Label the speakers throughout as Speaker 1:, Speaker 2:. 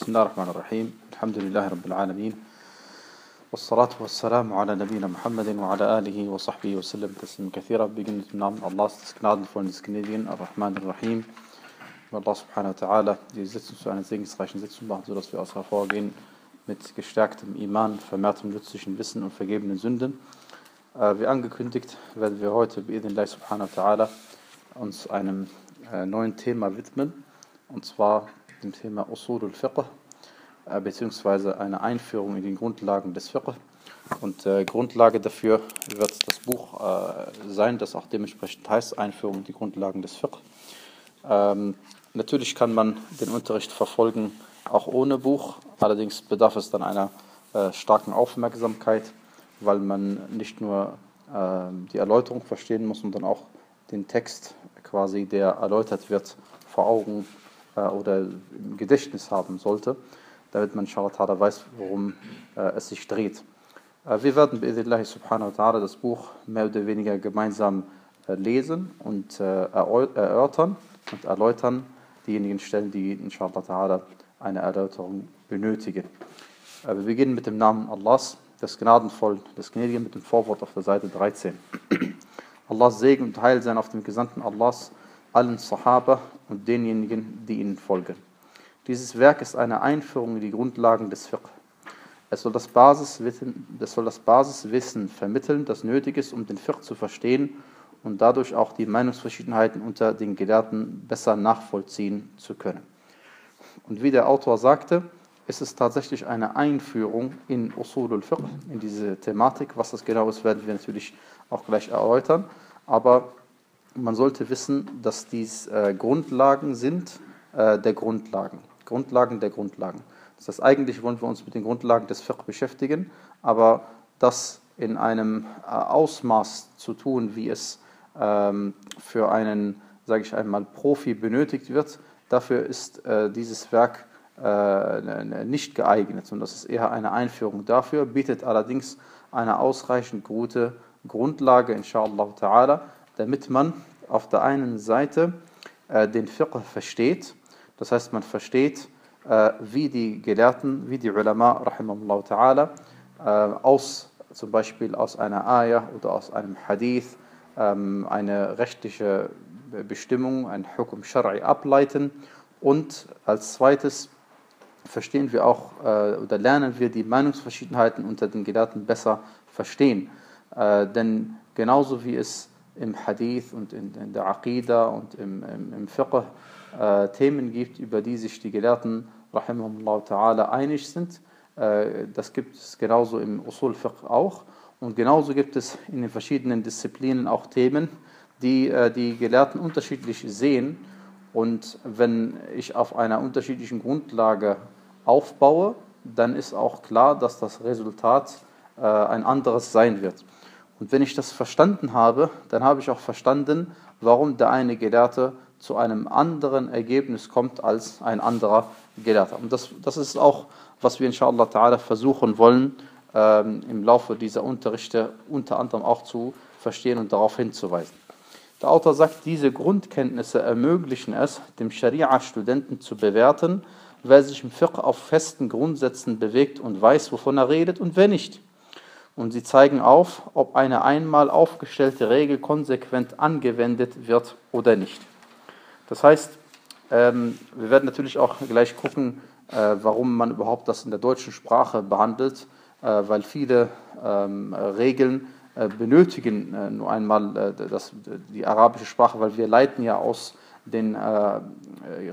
Speaker 1: بسم الله الرحمن الرحيم الحمد لله رب العالمين والصلاة والسلام على نبينا Muhammad وعلى آله وصحبه وسلم تسليما كثيرا beginnen mit dem Namen Allahs des Gnadenvollen des Gnädigen Ar-Rahman Ar-Rahim und Allah subhanahu wa ta'ala die Sitzung zu einer segensreichen Sitzung machen, sodass wir aus hervorgehen mit gestärktem Iman, vermehrtem nützlichen Wissen und vergebenen Sünden. Äh, wie angekündigt werden wir heute bei Allah subhanahu wa ta'ala uns einem äh, neuen Thema widmen und zwar dem Thema Usul al-Fiqh, äh, beziehungsweise eine Einführung in die Grundlagen des Fiqh. Und äh, Grundlage dafür wird das Buch äh, sein, das auch dementsprechend heißt Einführung in die Grundlagen des Fiqh. Ähm, natürlich kann man den Unterricht verfolgen, auch ohne Buch, allerdings bedarf es dann einer äh, starken Aufmerksamkeit, weil man nicht nur ähm, die Erläuterung verstehen muss, sondern auch den Text quasi, der erläutert wird, vor Augen oder im Gedächtnis haben sollte, damit man inshallah weiß, worum äh, es sich dreht. Äh, wir werden bei subhanahu wa ta'ala das Buch mehr oder weniger gemeinsam lesen und erörtern und erläutern diejenigen Stellen, die inshallah ta'ala eine Erläuterung benötigen. Wir beginnen mit dem Namen Allahs, des Gnadenvollen, des Gnädigen, mit dem Vorwort auf der Seite 13. Allahs Segen und Heil sein auf dem Gesandten Allahs, allen Sahaba und denjenigen, die ihnen folgen. Dieses Werk ist eine Einführung in die Grundlagen des Fiqh. Es soll das Basiswissen, das soll das Basiswissen vermitteln, das nötig ist, um den Fiqh zu verstehen und dadurch auch die Meinungsverschiedenheiten unter den Gelehrten besser nachvollziehen zu können. Und wie der Autor sagte, ist es tatsächlich eine Einführung in Usul al-Fiqh, in diese Thematik. Was das genau ist, werden wir natürlich auch gleich erläutern. Aber man sollte wissen, dass dies äh, Grundlagen sind äh, der Grundlagen. Grundlagen der Grundlagen. Das heißt, eigentlich wollen wir uns mit den Grundlagen des Fiqh beschäftigen, aber das in einem äh, Ausmaß zu tun, wie es ähm, für einen, sage ich einmal, Profi benötigt wird, dafür ist äh, dieses Werk äh, nicht geeignet. Und das ist eher eine Einführung dafür, bietet allerdings eine ausreichend gute Grundlage, inshallah ta'ala, damit man auf der einen Seite äh, den Fiqh versteht, das heißt, man versteht, äh, wie die Gelehrten, wie die Ulama, rahimahullah ta'ala, äh, aus zum Beispiel aus einer Ayah oder aus einem Hadith ähm, eine rechtliche Bestimmung, ein Hukum Shari ableiten und als zweites verstehen wir auch äh, oder lernen wir die Meinungsverschiedenheiten unter den Gelehrten besser verstehen. Äh, denn genauso wie es im Hadith und in, in der Aqidah und im, im, im Fiqh äh, Themen gibt, über die sich die Gelehrten ta'ala einig sind, äh, das gibt es genauso im Usul Fiqh auch. Und genauso gibt es in den verschiedenen Disziplinen auch Themen, die äh, die Gelehrten unterschiedlich sehen. Und wenn ich auf einer unterschiedlichen Grundlage aufbaue, dann ist auch klar, dass das Resultat äh, ein anderes sein wird. Und wenn ich das verstanden habe, dann habe ich auch verstanden, warum der eine Gelehrte zu einem anderen Ergebnis kommt als ein anderer Gelehrter. Und das, das ist auch, was wir inshallah ta'ala versuchen wollen, ähm, im Laufe dieser Unterrichte unter anderem auch zu verstehen und darauf hinzuweisen. Der Autor sagt, diese Grundkenntnisse ermöglichen es, dem Scharia-Studenten zu bewerten, wer sich im Fiqh auf festen Grundsätzen bewegt und weiß, wovon er redet und wer nicht und sie zeigen auf, ob eine einmal aufgestellte Regel konsequent angewendet wird oder nicht. Das heißt, ähm, wir werden natürlich auch gleich gucken, äh, warum man überhaupt das in der deutschen Sprache behandelt, äh, weil viele ähm, Regeln äh, benötigen nur einmal das, die arabische Sprache, weil wir leiten ja aus den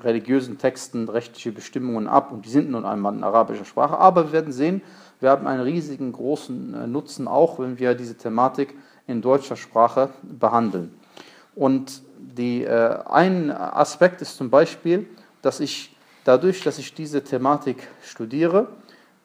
Speaker 1: religiösen Texten rechtliche Bestimmungen ab und die sind nun einmal in arabischer Sprache. Aber wir werden sehen, wir haben einen riesigen großen äh, Nutzen auch, wenn wir diese Thematik in deutscher Sprache behandeln. Und die, äh, ein Aspekt ist zum Beispiel, dass ich dadurch, dass ich diese Thematik studiere,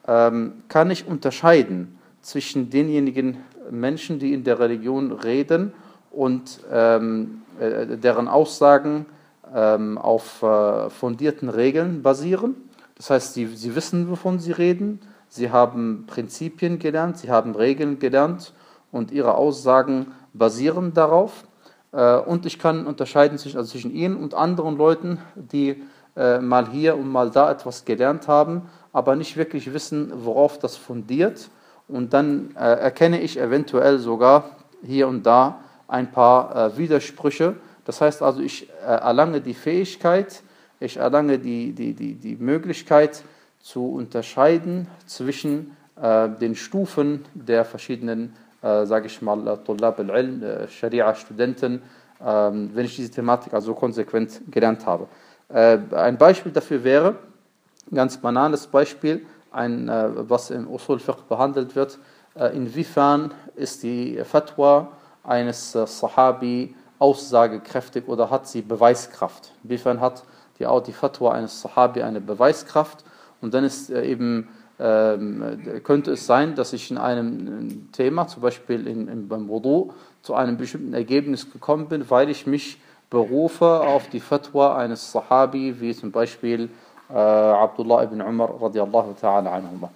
Speaker 1: ähm, kann ich unterscheiden zwischen denjenigen Menschen, die in der Religion reden und ähm, äh, deren Aussagen ähm, auf äh, fundierten Regeln basieren. Das heißt, sie, sie wissen, wovon sie reden sie haben Prinzipien gelernt, sie haben Regeln gelernt und ihre Aussagen basieren darauf. Äh, und ich kann unterscheiden zwischen, also zwischen ihnen und anderen Leuten, die äh, mal hier und mal da etwas gelernt haben, aber nicht wirklich wissen, worauf das fundiert. Und dann äh, erkenne ich eventuell sogar hier und da ein paar Widersprüche. Das heißt also, ich erlange die Fähigkeit, ich erlange die, die, die, die Möglichkeit zu unterscheiden zwischen äh, den Stufen der verschiedenen, äh, sage ich mal, Tullab al-Ilm, äh, Scharia-Studenten, ähm, wenn ich diese Thematik also konsequent gelernt habe. Äh, ein Beispiel dafür wäre, ganz banales Beispiel, ein, äh, was im Usul Fiqh behandelt wird, äh, inwiefern ist die Fatwa eines Sahabi aussagekräftig oder hat sie Beweiskraft? Inwiefern hat die, die Fatwa eines Sahabi eine Beweiskraft? Und dann ist eben ähm, könnte es sein, dass ich in einem Thema, zum Beispiel in, in, beim Wudu, zu einem bestimmten Ergebnis gekommen bin, weil ich mich berufe auf die Fatwa eines Sahabi, wie zum Beispiel äh, Abdullah ibn Umar radiallahu ta'ala anhuma.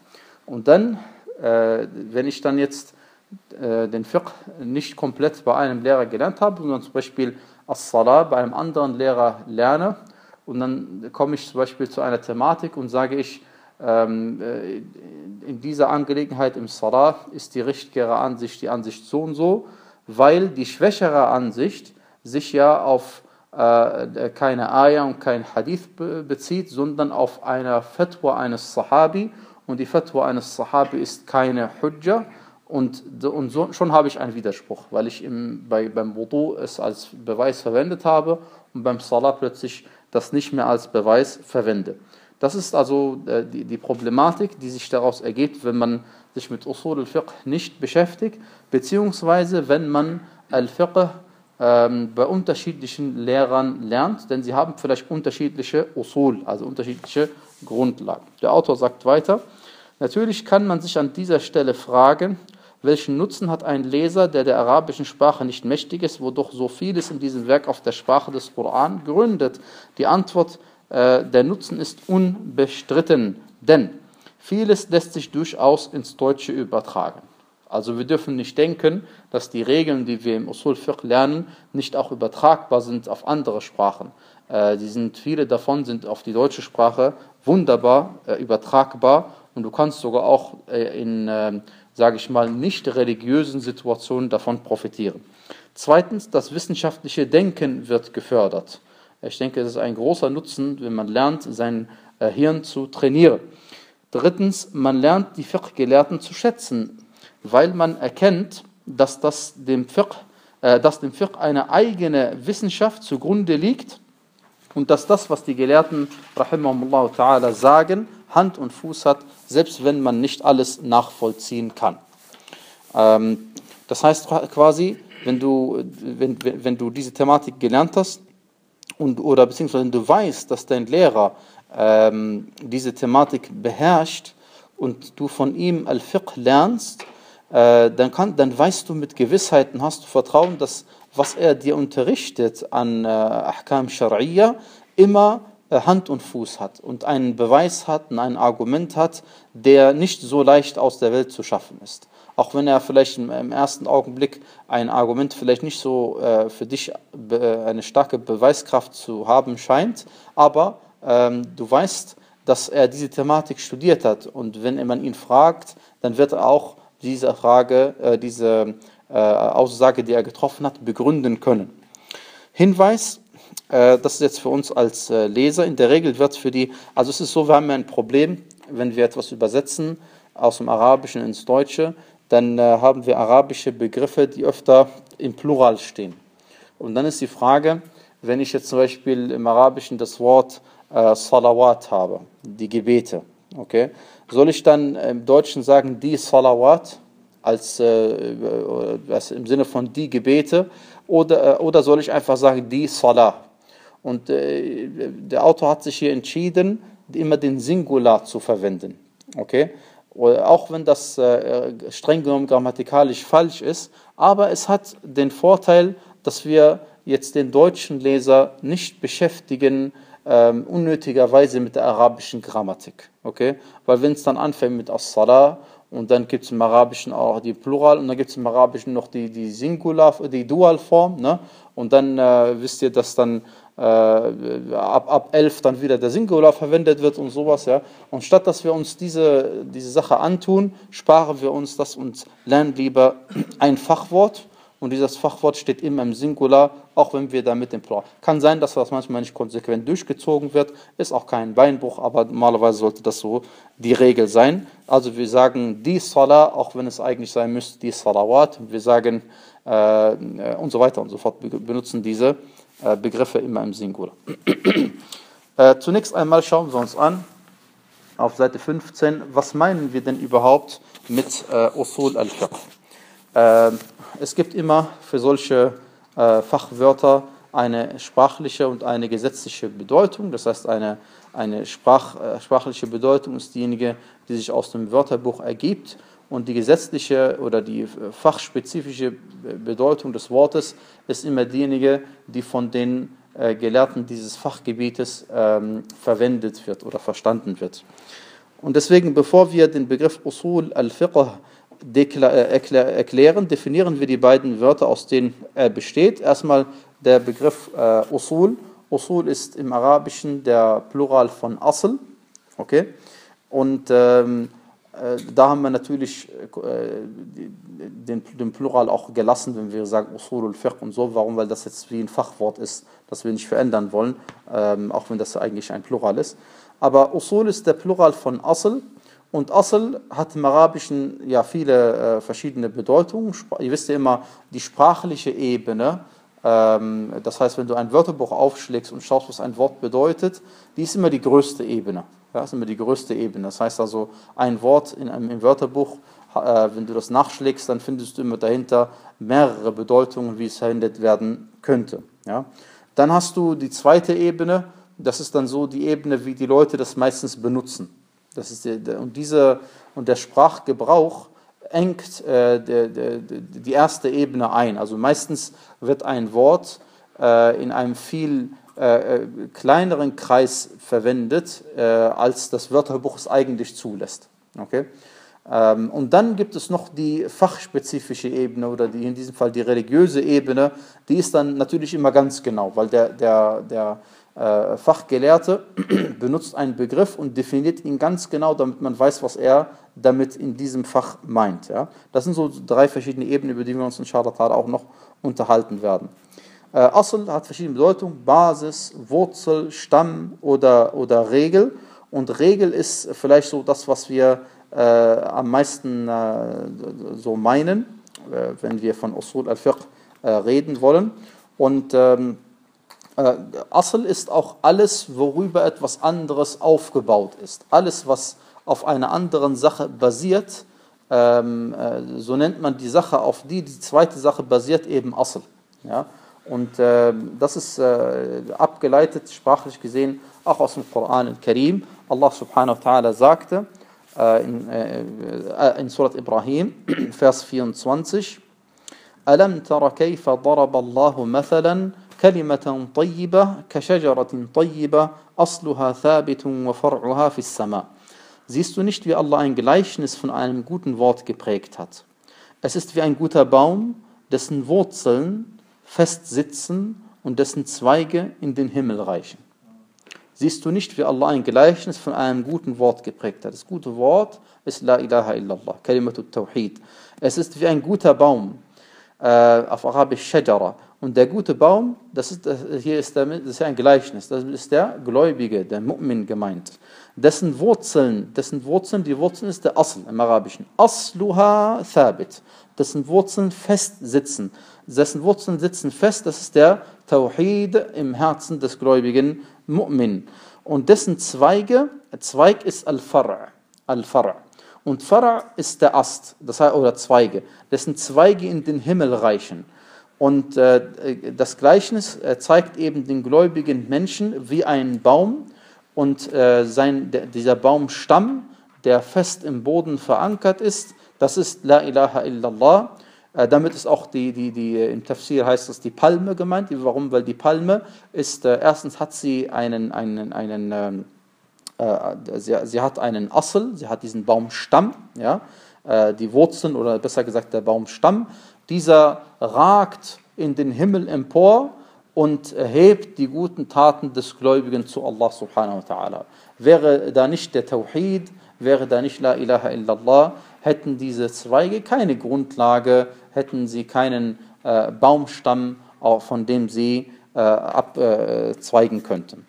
Speaker 1: Und dann, äh, wenn ich dann jetzt äh, den Fiqh nicht komplett bei einem Lehrer gelernt habe, sondern zum Beispiel As-Salah bei einem anderen Lehrer lerne, und dann komme ich zum Beispiel zu einer Thematik und sage ich, ähm, äh, in dieser Angelegenheit im Salah ist die richtigere Ansicht die Ansicht so und so, weil die schwächere Ansicht sich ja auf äh, keine Ayah und kein Hadith bezieht, sondern auf eine Fatwa eines Sahabi. Und die Fatwa eines Sahabi ist keine Hujja. Und, und so, schon habe ich einen Widerspruch, weil ich im, bei, beim Wudu es als Beweis verwendet habe und beim Salah plötzlich das nicht mehr als Beweis verwende. Das ist also äh, die, Problematik, die sich daraus ergibt, wenn man sich mit Usul al-Fiqh nicht beschäftigt, beziehungsweise wenn man al-Fiqh ähm, bei unterschiedlichen Lehrern lernt, denn sie haben vielleicht unterschiedliche Usul, also unterschiedliche Grundlagen. Der Autor sagt weiter, natürlich kann man sich an dieser Stelle fragen, welchen Nutzen hat ein Leser, der der arabischen Sprache nicht mächtig ist, wodurch so vieles in diesem Werk auf der Sprache des Koran gründet? Die Antwort, äh, der Nutzen ist unbestritten, denn vieles lässt sich durchaus ins Deutsche übertragen. Also wir dürfen nicht denken, dass die Regeln, die wir im Usul Fiqh lernen, nicht auch übertragbar sind auf andere Sprachen. Äh, die sind, viele davon sind auf die deutsche Sprache wunderbar äh, übertragbar und du kannst sogar auch äh, in, äh, sage ich mal, nicht religiösen Situationen davon profitieren. Zweitens, das wissenschaftliche Denken wird gefördert. Ich denke, es ist ein großer Nutzen, wenn man lernt, sein äh, Hirn zu trainieren. Drittens, man lernt die Fiqh-Gelehrten zu schätzen weil man erkennt, dass, das dem Fiqh, äh, dass dem Fiqh eine eigene Wissenschaft zugrunde liegt und dass das, was die Gelehrten rahimahumullah ta'ala sagen, Hand und Fuß hat, selbst wenn man nicht alles nachvollziehen kann. Ähm, das heißt quasi, wenn du, wenn, wenn du diese Thematik gelernt hast und, oder beziehungsweise wenn du weißt, dass dein Lehrer ähm, diese Thematik beherrscht und du von ihm Al-Fiqh lernst, äh, dann, kann, dann weißt du mit Gewissheiten, hast du Vertrauen, dass was er dir unterrichtet an äh, Ahkam Shar'iyya immer Hand und Fuß hat und einen Beweis hat und ein Argument hat, der nicht so leicht aus der Welt zu schaffen ist. Auch wenn er vielleicht im, ersten Augenblick ein Argument vielleicht nicht so äh, für dich äh, eine starke Beweiskraft zu haben scheint, aber ähm, du weißt, dass er diese Thematik studiert hat und wenn man ihn fragt, dann wird er auch diese Frage, äh, diese äh, Aussage, die er getroffen hat, begründen können. Hinweis, äh, das ist jetzt für uns als äh, Leser, in der Regel wird für die, also es ist so, wir haben ein Problem, wenn wir etwas übersetzen aus dem Arabischen ins Deutsche, dann äh, haben wir arabische Begriffe, die öfter im Plural stehen. Und dann ist die Frage, wenn ich jetzt zum Beispiel im Arabischen das Wort äh, Salawat habe, die Gebete, okay, soll ich dann im Deutschen sagen, die Salawat, als, äh, im Sinne von die Gebete, oder, äh, oder soll ich einfach sagen, die Salah? Und äh, der Autor hat sich hier entschieden, immer den Singular zu verwenden. Okay? Auch wenn das äh, streng genommen grammatikalisch falsch ist, aber es hat den Vorteil, dass wir jetzt den deutschen Leser nicht beschäftigen, ähm, unnötigerweise mit der arabischen Grammatik. Okay? Weil wenn es dann anfängt mit As-Salah und dann gibt es im Arabischen auch die Plural und dann gibt es im Arabischen noch die, die Singular, die Dualform. Ne? Und dann äh, wisst ihr, dass dann äh, ab, ab 11 dann wieder der Singular verwendet wird und sowas. Ja. Und statt dass wir uns diese, diese Sache antun, sparen wir uns das und lernen lieber ein Fachwort. Und dieses Fachwort steht immer im Singular, auch wenn wir damit im Plural. Kann sein, dass das manchmal nicht konsequent durchgezogen wird, ist auch kein Beinbruch, aber normalerweise sollte das so die Regel sein. Also wir sagen die Salah, auch wenn es eigentlich sein müsste, die Salawat. Wir sagen äh, und so weiter und so fort, wir benutzen diese äh, Begriffe immer im Singular. äh, zunächst einmal schauen wir uns an, auf Seite 15, was meinen wir denn überhaupt mit äh, Usul al-Fiqh? Äh, es gibt immer für solche äh, Fachwörter eine sprachliche und eine gesetzliche Bedeutung. Das heißt, eine, eine Sprach, äh, sprachliche Bedeutung ist diejenige, die sich aus dem Wörterbuch ergibt. Und die gesetzliche oder die fachspezifische Bedeutung des Wortes ist immer diejenige, die von den äh, Gelehrten dieses Fachgebietes ähm, verwendet wird oder verstanden wird. Und deswegen, bevor wir den Begriff Usul al-Fiqh äh, erklären, definieren wir die beiden Wörter, aus denen er besteht. Erstmal der Begriff äh, Usul. Usul ist im Arabischen der Plural von Asl. Okay? Und ähm, äh, da haben wir natürlich äh, den, Plural auch gelassen, wenn wir sagen Usul al-Fiqh und so. Warum? Weil das jetzt wie ein Fachwort ist, das wir nicht verändern wollen, ähm, auch wenn das eigentlich ein Plural ist. Aber Usul ist der Plural von Asl und Asl hat im Arabischen ja viele äh, verschiedene Bedeutungen. Ihr wisst ja immer, die sprachliche Ebene, das heißt, wenn du ein Wörterbuch aufschlägst und schaust, was ein Wort bedeutet, die ist immer die größte Ebene. Ja, das ist immer die größte Ebene. Das heißt also, ein Wort in einem im Wörterbuch, äh, wenn du das nachschlägst, dann findest du immer dahinter mehrere Bedeutungen, wie es verwendet werden könnte. Ja. Dann hast du die zweite Ebene, das ist dann so die Ebene, wie die Leute das meistens benutzen. Das ist die, und, diese, und der Sprachgebrauch engt äh, der, der, die erste Ebene ein. Also meistens wird ein Wort äh, in einem viel äh, äh kleineren Kreis verwendet, äh, als das Wörterbuch es eigentlich zulässt. Okay? Ähm, und dann gibt es noch die fachspezifische Ebene oder die, in diesem Fall die religiöse Ebene. Die ist dann natürlich immer ganz genau, weil der, der, der Fachgelehrte benutzt einen Begriff und definiert ihn ganz genau, damit man weiß, was er damit in diesem Fach meint. Ja? Das sind so drei verschiedene Ebenen, über die wir uns in Schadat auch noch unterhalten werden. Äh, Asl hat verschiedene Bedeutungen, Basis, Wurzel, Stamm oder, oder Regel. Und Regel ist vielleicht so das, was wir äh, am meisten äh, so meinen, äh, wenn wir von Usul al-Fiqh äh, reden wollen. Und ähm, äh, Asl ist auch alles, worüber etwas anderes aufgebaut ist. Alles, was auf einer anderen Sache basiert, ähm, äh, so nennt man die Sache, auf die die zweite Sache basiert, eben Asl. Ja? Und äh, das ist äh, abgeleitet, sprachlich gesehen, auch aus dem Koran al-Karim. Allah subhanahu wa ta'ala sagte äh, in, äh, in Surat Ibrahim, Vers 24, ألم تر كيف ضرب الله مثلا كلمة طيبة كشجرة طيبة أصلها ثابت وفرعها في السماء. Siehst du nicht, wie Allah ein Gleichnis von einem guten Wort geprägt hat? Es ist wie ein guter Baum, dessen Wurzeln fest sitzen und dessen Zweige in den Himmel reichen. Siehst du nicht, wie Allah ein Gleichnis von einem guten Wort geprägt hat? Das gute Wort ist La ilaha illallah, Kalimatut Tawhid. Es ist wie ein guter Baum, äh, auf Arabisch Shajara. Und der gute Baum, das ist, hier ist, der, das ist ein Gleichnis, das ist der Gläubige, der Mu'min gemeint. Dessen Wurzeln, dessen Wurzeln, die Wurzeln ist der Asl im Arabischen. Asluha thabit, dessen Wurzeln fest sitzen. Dessen Wurzeln sitzen fest, das ist der Tawhid im Herzen des gläubigen Mu'min. Und dessen Zweige, Zweig ist Al-Far'. Al-Far'. Und Far' ist der Ast, das heißt, oder Zweige, dessen Zweige in den Himmel reichen. Und äh, das Gleichnis äh, zeigt eben den gläubigen Menschen wie ein Baum und äh, sein, der, dieser Baumstamm, der fest im Boden verankert ist, das ist La ilaha illallah. Äh, damit ist auch die, die, die, im Tafsir heißt es die Palme gemeint. Warum? Weil die Palme ist, äh, erstens hat sie einen, einen, einen ähm, äh, sie, sie, hat einen Assel, sie hat diesen Baumstamm, ja, die Wurzeln oder besser gesagt der Baumstamm dieser ragt in den Himmel empor und erhebt die guten Taten des Gläubigen zu Allah subhanahu wa ta'ala. Wäre da nicht der Tawhid, wäre da nicht La ilaha illallah, hätten diese Zweige keine Grundlage, hätten sie keinen äh, Baumstamm, von dem sie äh, abzweigen könnten.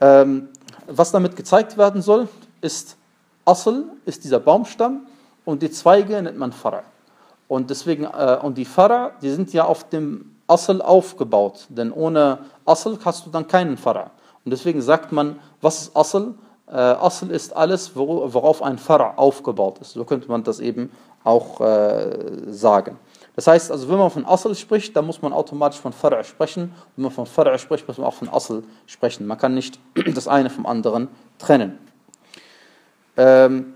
Speaker 1: Ähm, was damit gezeigt werden soll, ist Asl, ist dieser Baumstamm und die Zweige nennt man Fara. Und deswegen, äh, und die Fara, die sind ja auf dem Asl aufgebaut, denn ohne Asl hast du dann keinen Fara. Und deswegen sagt man, was ist Asl? Äh, Asl ist alles, worauf ein Fara aufgebaut ist. So könnte man das eben auch äh, sagen. Das heißt, also wenn man von Asl spricht, dann muss man automatisch von Fara' sprechen. Wenn man von Fara' spricht, muss man auch von Asl sprechen. Man kann nicht das eine vom anderen trennen. Ähm,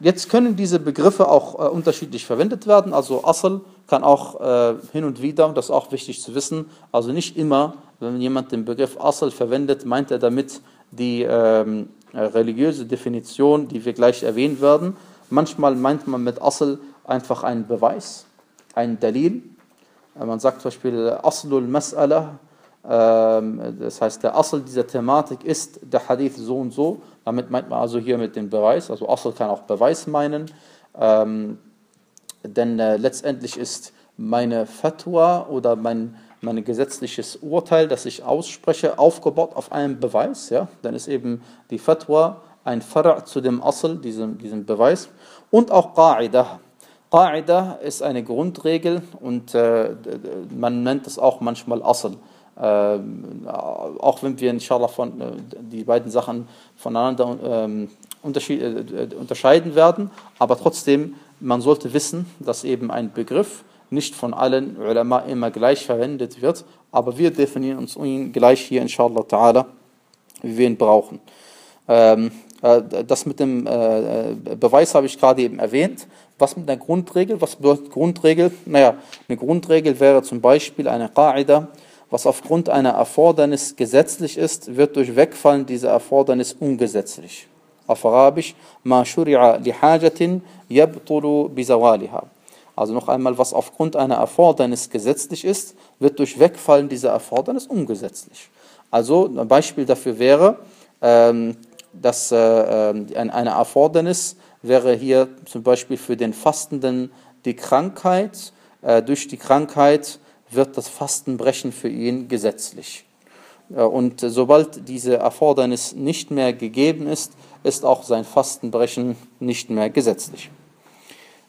Speaker 1: jetzt können diese Begriffe auch äh, unterschiedlich verwendet werden. Also Asl kann auch äh, hin und wieder, das ist auch wichtig zu wissen, also nicht immer, wenn jemand den Begriff Asl verwendet, meint er damit die ähm, religiöse Definition, die wir gleich erwähnen werden. Manchmal meint man mit Asl einfach einen Beweis, einen Dalil. Äh, man sagt zum Beispiel Aslul Mas'ala, ähm, das heißt der Asl dieser Thematik ist der Hadith so und so. Damit meint man also hier mit dem Beweis, also Asl kann auch Beweis meinen. Ähm, denn äh, letztendlich ist meine Fatwa oder mein, mein gesetzliches Urteil, das ich ausspreche, aufgebaut auf einem Beweis. Ja? Dann ist eben die Fatwa ein Fara' zu dem Asl, diesem, diesem Beweis. Und auch Qa'ida. Qa'ida ist eine Grundregel und äh, man nennt es auch manchmal Asl. Äh, auch wenn wir inshallah von, äh, die beiden Sachen voneinander ähm, äh, unterscheiden werden, aber trotzdem man sollte wissen, dass eben ein Begriff nicht von allen Ulama immer gleich verwendet wird, aber wir definieren uns ihn gleich hier, inshallah ta'ala, wie wir ihn brauchen. Ähm, äh, das mit dem äh, Beweis habe ich gerade eben erwähnt. Was mit einer Grundregel? Was bedeutet Grundregel? Naja, eine Grundregel wäre zum Beispiel eine Qa'ida, was aufgrund einer Erfordernis gesetzlich ist, wird durch Wegfallen dieser Erfordernis ungesetzlich auf Arabisch, ma shuri'a li hajatin yabtulu bizawaliha. Also noch einmal, was aufgrund einer Erfordernis gesetzlich ist, wird durch Wegfallen dieser Erfordernis ungesetzlich. Also ein Beispiel dafür wäre, ähm, dass äh, äh, eine Erfordernis wäre hier zum Beispiel für den Fastenden die Krankheit. Äh, durch die Krankheit wird das Fastenbrechen für ihn gesetzlich. Und sobald diese Erfordernis nicht mehr gegeben ist, ist auch sein Fastenbrechen nicht mehr gesetzlich.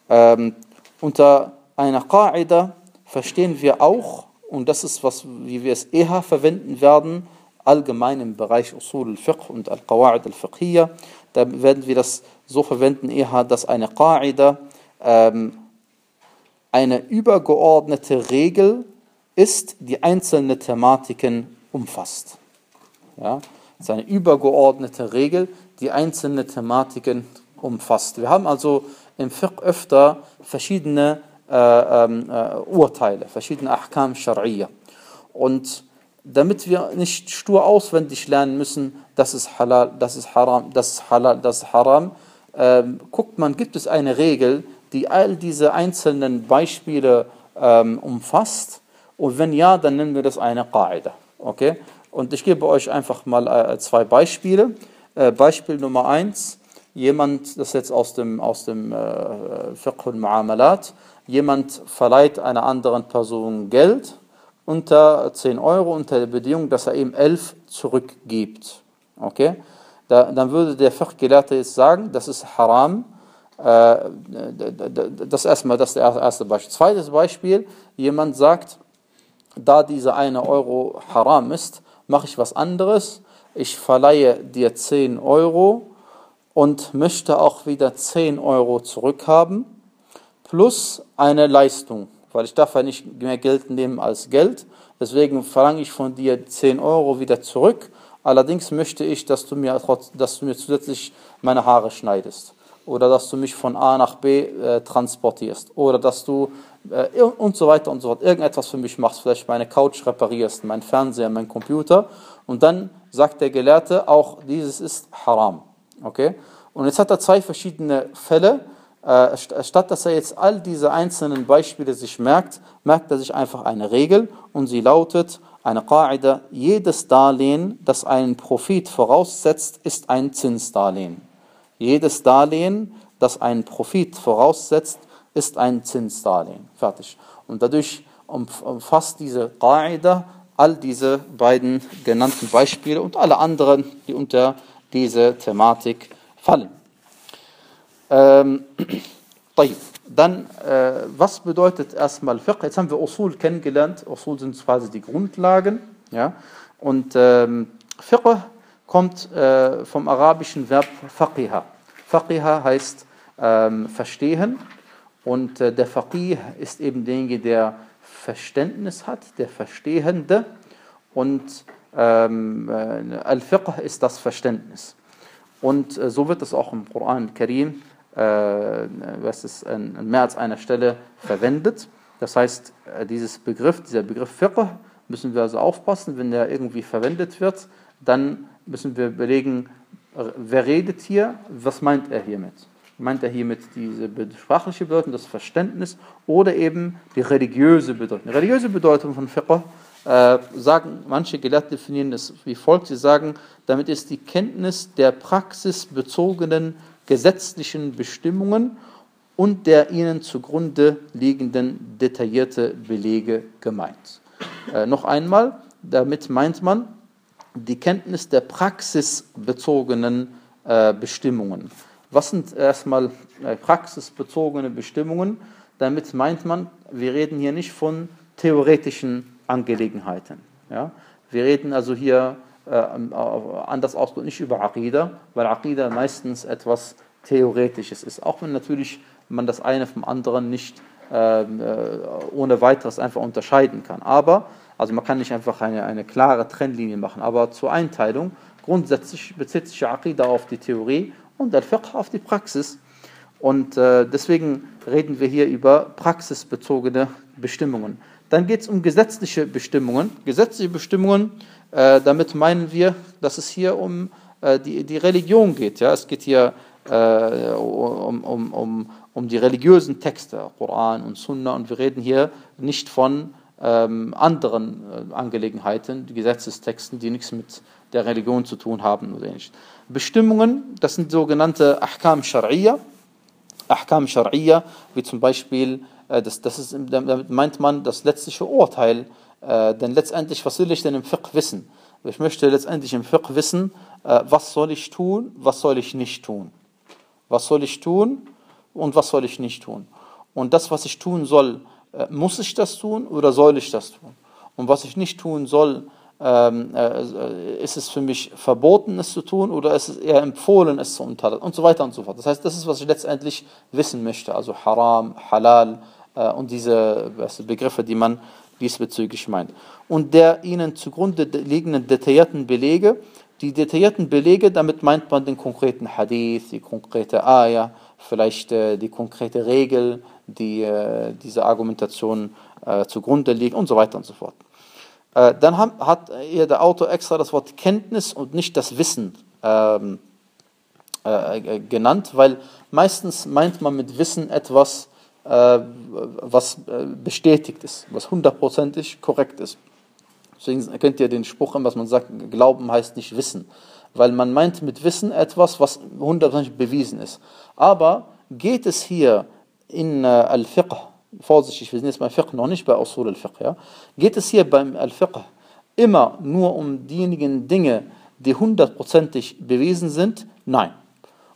Speaker 1: Ähm, unter einer Qa'ida verstehen wir auch, und das ist, was, wie wir es eher verwenden werden, allgemein im Bereich Usul al-Fiqh und al-Qawa'id al-Fiqhiyya, da werden wir das so verwenden, eher, dass eine Qa'ida ähm, eine übergeordnete Regel ist, die einzelne Thematiken umfasst. Ja, das ist eine übergeordnete Regel, die einzelne Thematiken umfasst. Wir haben also im Fiqh öfter verschiedene äh, ähm, äh, Urteile, verschiedene Ahkam Shar'iyya. Und damit wir nicht stur auswendig lernen müssen, das ist halal, das ist haram, das ist halal, das ist haram, äh, guckt man, gibt es eine Regel, die all diese einzelnen Beispiele ähm, umfasst? Und wenn ja, dann nennen wir das eine Qa'ida. Okay? Und ich gebe euch einfach mal äh, zwei Beispiele. Äh, Beispiel Nummer eins, jemand, das ist jetzt aus dem, aus dem äh, Fiqh al-Mu'amalat, jemand verleiht einer anderen Person Geld unter 10 Euro unter der Bedingung, dass er ihm 11 zurückgibt. Okay? Da, dann würde der Fiqh-Gelehrte jetzt sagen, das ist haram. Äh, das erstmal, das ist das erste Beispiel. Zweites Beispiel, jemand sagt, da dieser eine Euro haram ist, mache ich was anderes ich verleihe dir 10 Euro und möchte auch wieder 10 Euro zurückhaben, plus eine Leistung, weil ich darf ja nicht mehr Geld nehmen als Geld. Deswegen verlange ich von dir 10 Euro wieder zurück. Allerdings möchte ich, dass du mir, dass du mir zusätzlich meine Haare schneidest oder dass du mich von A nach B äh, transportierst oder dass du äh, und so weiter und so fort irgendetwas für mich machst, vielleicht meine Couch reparierst, mein Fernseher, mein Computer und dann sagt der Gelehrte auch, dieses ist haram. Okay? Und jetzt hat er zwei verschiedene Fälle. Äh, statt dass er jetzt all diese einzelnen Beispiele sich merkt, merkt er sich einfach eine Regel und sie lautet, eine Qaida, jedes Darlehen, das einen Profit voraussetzt, ist ein Zinsdarlehen. Jedes Darlehen, das einen Profit voraussetzt, ist ein Zinsdarlehen. Fertig. Und dadurch umfasst diese Qaida all diese beiden genannten Beispiele und alle anderen, die unter diese Thematik fallen. Ähm, dann, äh, was bedeutet erstmal Fiqh? Jetzt haben wir Usul kennengelernt. Usul sind quasi die Grundlagen. Ja? Und ähm, Fiqh kommt äh, vom arabischen Verb Faqiha. Faqiha heißt ähm, verstehen und äh, der Faqih ist eben derjenige, der Verständnis hat, der Verstehende und ähm, äh, Al-Fiqh ist das Verständnis. Und äh, so wird es auch im Koran Karim äh, was ist an, an mehr als einer Stelle verwendet. Das heißt, äh, dieses Begriff, dieser Begriff Fiqh, müssen wir also aufpassen, wenn der irgendwie verwendet wird, dann müssen wir überlegen, wer redet hier, was meint er hiermit? Meint er hiermit diese sprachliche Bedeutung, das Verständnis oder eben die religiöse Bedeutung? Die religiöse Bedeutung von Fiqh äh, sagen, manche Gelehrte definieren es wie folgt, sie sagen, damit ist die Kenntnis der praxisbezogenen gesetzlichen Bestimmungen und der ihnen zugrunde liegenden detaillierte Belege gemeint. Äh, noch einmal, damit meint man die Kenntnis der praxisbezogenen äh, Bestimmungen. Was sind erstmal äh, praxisbezogene Bestimmungen? Damit meint man, wir reden hier nicht von theoretischen Angelegenheiten. Ja? Wir reden also hier äh, anders ausgedrückt nicht über Aqidah, weil Aqidah meistens etwas Theoretisches ist. Auch wenn natürlich man das eine vom anderen nicht ähm, äh, ohne weiteres einfach unterscheiden kann. Aber, also man kann nicht einfach eine, eine klare Trennlinie machen, aber zur Einteilung, grundsätzlich bezieht sich Aqidah auf die Theorie und Al-Fiqh auf die Praxis. Und äh, deswegen reden wir hier über praxisbezogene Bestimmungen. Dann geht es um gesetzliche Bestimmungen. Gesetzliche Bestimmungen, äh, damit meinen wir, dass es hier um äh, die, die Religion geht. Ja? Es geht hier äh, um, um, um, um die religiösen Texte, Koran und Sunna, und wir reden hier nicht von ähm, anderen äh, Angelegenheiten, Gesetzestexten, die nichts mit der Religion zu tun haben oder ähnlich. Bestimmungen, das sind sogenannte Ahkam Shar'iyya. Ahkam Shar'iyya, wie zum Beispiel äh, das, das ist, damit meint man das letztliche Urteil. Äh, denn letztendlich, was will ich denn im Fiqh wissen? Ich möchte letztendlich im Fiqh wissen, äh, was soll ich tun, was soll ich nicht tun. Was soll ich tun und was soll ich nicht tun. Und das, was ich tun soll, muss ich das tun oder soll ich das tun? Und was ich nicht tun soll, ähm, ist es für mich verboten, es zu tun oder ist es eher empfohlen, es zu unterlassen und so weiter und so fort. Das heißt, das ist, was ich letztendlich wissen möchte. Also Haram, Halal, äh, und diese Begriffe, die man diesbezüglich meint. Und der ihnen zugrunde liegenden detaillierten Belege, die detaillierten Belege, damit meint man den konkreten Hadith, die konkrete Ayah, vielleicht äh, die konkrete Regel, die äh, diese Argumentation äh, zugrunde liegt und so weiter und so fort. Äh, dann haben, hat hier der Autor extra das Wort Kenntnis und nicht das Wissen ähm, äh, genannt, weil meistens meint man mit Wissen etwas, äh, was äh, bestätigt ist, was hundertprozentig korrekt ist. Deswegen kennt ihr den Spruch, was man sagt, Glauben heißt nicht Wissen, weil man meint mit Wissen etwas, was hundertprozentig bewiesen ist. Aber geht es hier in äh, Al-Fiqh, vorsichtig, wir sind jetzt beim Fiqh, noch nicht bei Usul al-Fiqh, ja? geht es hier beim Al-Fiqh immer nur um diejenigen Dinge, die hundertprozentig bewiesen sind? Nein.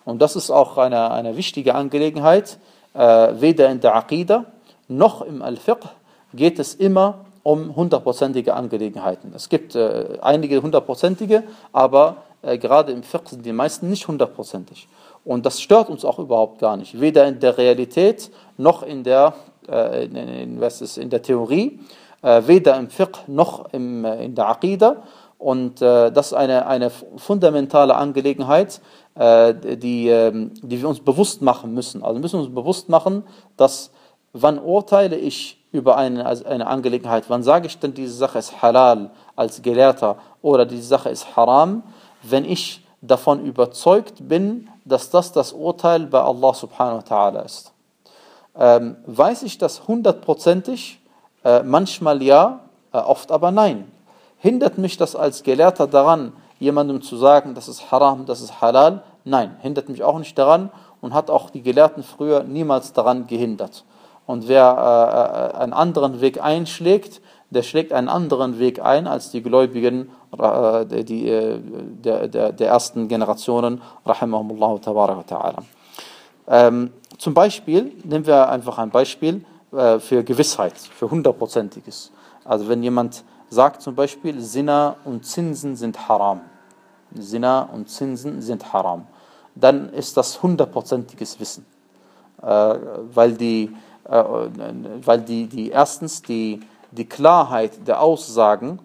Speaker 1: Und das ist auch eine, eine wichtige Angelegenheit, äh, weder in der Aqidah noch im Al-Fiqh geht es immer um hundertprozentige Angelegenheiten. Es gibt äh, einige hundertprozentige, aber äh, gerade im Fiqh sind die meisten nicht hundertprozentig. Und das stört uns auch überhaupt gar nicht, weder in der Realität noch in der, äh, in, in, was ist, in der Theorie, äh, weder im Fiqh noch im, äh, in der Aqidah. Und äh, das ist eine, eine fundamentale Angelegenheit, äh, die, ähm, die wir uns bewusst machen müssen. Also müssen wir uns bewusst machen, dass wann urteile ich über eine, also eine Angelegenheit, wann sage ich denn, diese Sache ist halal als Gelehrter oder diese Sache ist haram, wenn ich davon überzeugt bin, dass das das Urteil bei Allah subhanahu wa ta'ala ist. Ähm, weiß ich das hundertprozentig? Äh, manchmal ja, äh, oft aber nein. Hindert mich das als Gelehrter daran, jemandem zu sagen, das ist haram, das ist halal? Nein, hindert mich auch nicht daran und hat auch die Gelehrten früher niemals daran gehindert. Und wer äh, einen anderen Weg einschlägt, der schlägt einen anderen Weg ein als die Gläubigen äh, die, äh, der, der, der ersten Generationen, rahimahumullah ta'ala. Ähm, zum Beispiel, nehmen wir einfach ein Beispiel äh, für Gewissheit, für hundertprozentiges. Also wenn jemand sagt zum Beispiel, Sinna und Zinsen sind haram. Sinna und Zinsen sind haram. Dann ist das hundertprozentiges Wissen. Äh, weil die, äh, weil die, die erstens die, die Klarheit der Aussagen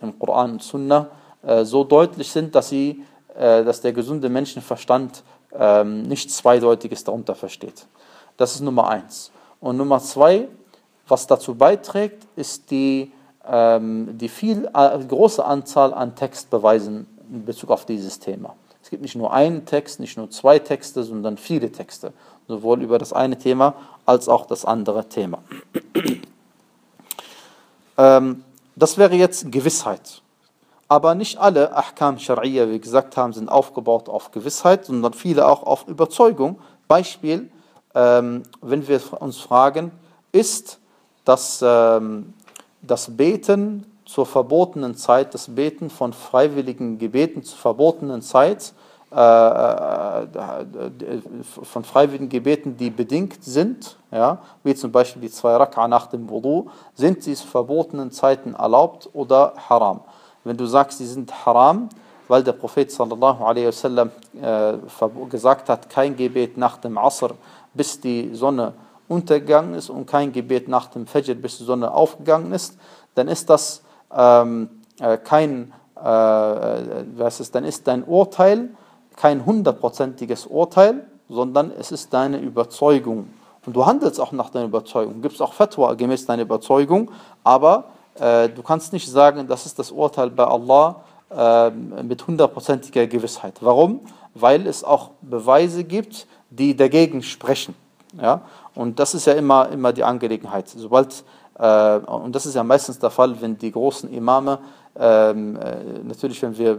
Speaker 1: im Koran und Sunna äh, so deutlich sind, dass, sie, äh, dass der gesunde Menschenverstand ähm, nichts Zweideutiges darunter versteht. Das ist Nummer eins. Und Nummer zwei, was dazu beiträgt, ist die, ähm, die viel, äh, große Anzahl an Textbeweisen in Bezug auf dieses Thema. Es gibt nicht nur einen Text, nicht nur zwei Texte, sondern viele Texte, sowohl über das eine Thema als auch das andere Thema. Ähm, das wäre jetzt Gewissheit. Aber nicht alle Ahkam Shar'iyya, wie gesagt haben, sind aufgebaut auf Gewissheit, sondern viele auch auf Überzeugung. Beispiel, ähm, wenn wir uns fragen, ist das, ähm, das Beten zur verbotenen Zeit, das Beten von freiwilligen Gebeten zur verbotenen Zeit, von freiwilligen Gebeten, die bedingt sind, ja, wie zum Beispiel die zwei Rak'a nach dem Wudu, sind zu verbotenen Zeiten erlaubt oder haram? wenn du sagst, sie sind haram, weil der Prophet sallallahu alaihi wasallam äh, gesagt hat, kein Gebet nach dem Asr, bis die Sonne untergegangen ist und kein Gebet nach dem Fajr, bis die Sonne aufgegangen ist, dann ist das ähm, äh, kein, äh, was ist, dann ist dein Urteil kein hundertprozentiges Urteil, sondern es ist deine Überzeugung. Und du handelst auch nach deiner Überzeugung, gibst auch Fatwa gemäß deiner Überzeugung, aber äh, du kannst nicht sagen, das ist das Urteil bei Allah äh, mit hundertprozentiger Gewissheit. Warum? Weil es auch Beweise gibt, die dagegen sprechen. Ja? Und das ist ja immer, immer die Angelegenheit. Sobald, äh, und das ist ja meistens der Fall, wenn die großen Imame, ähm, äh, natürlich, wenn wir äh,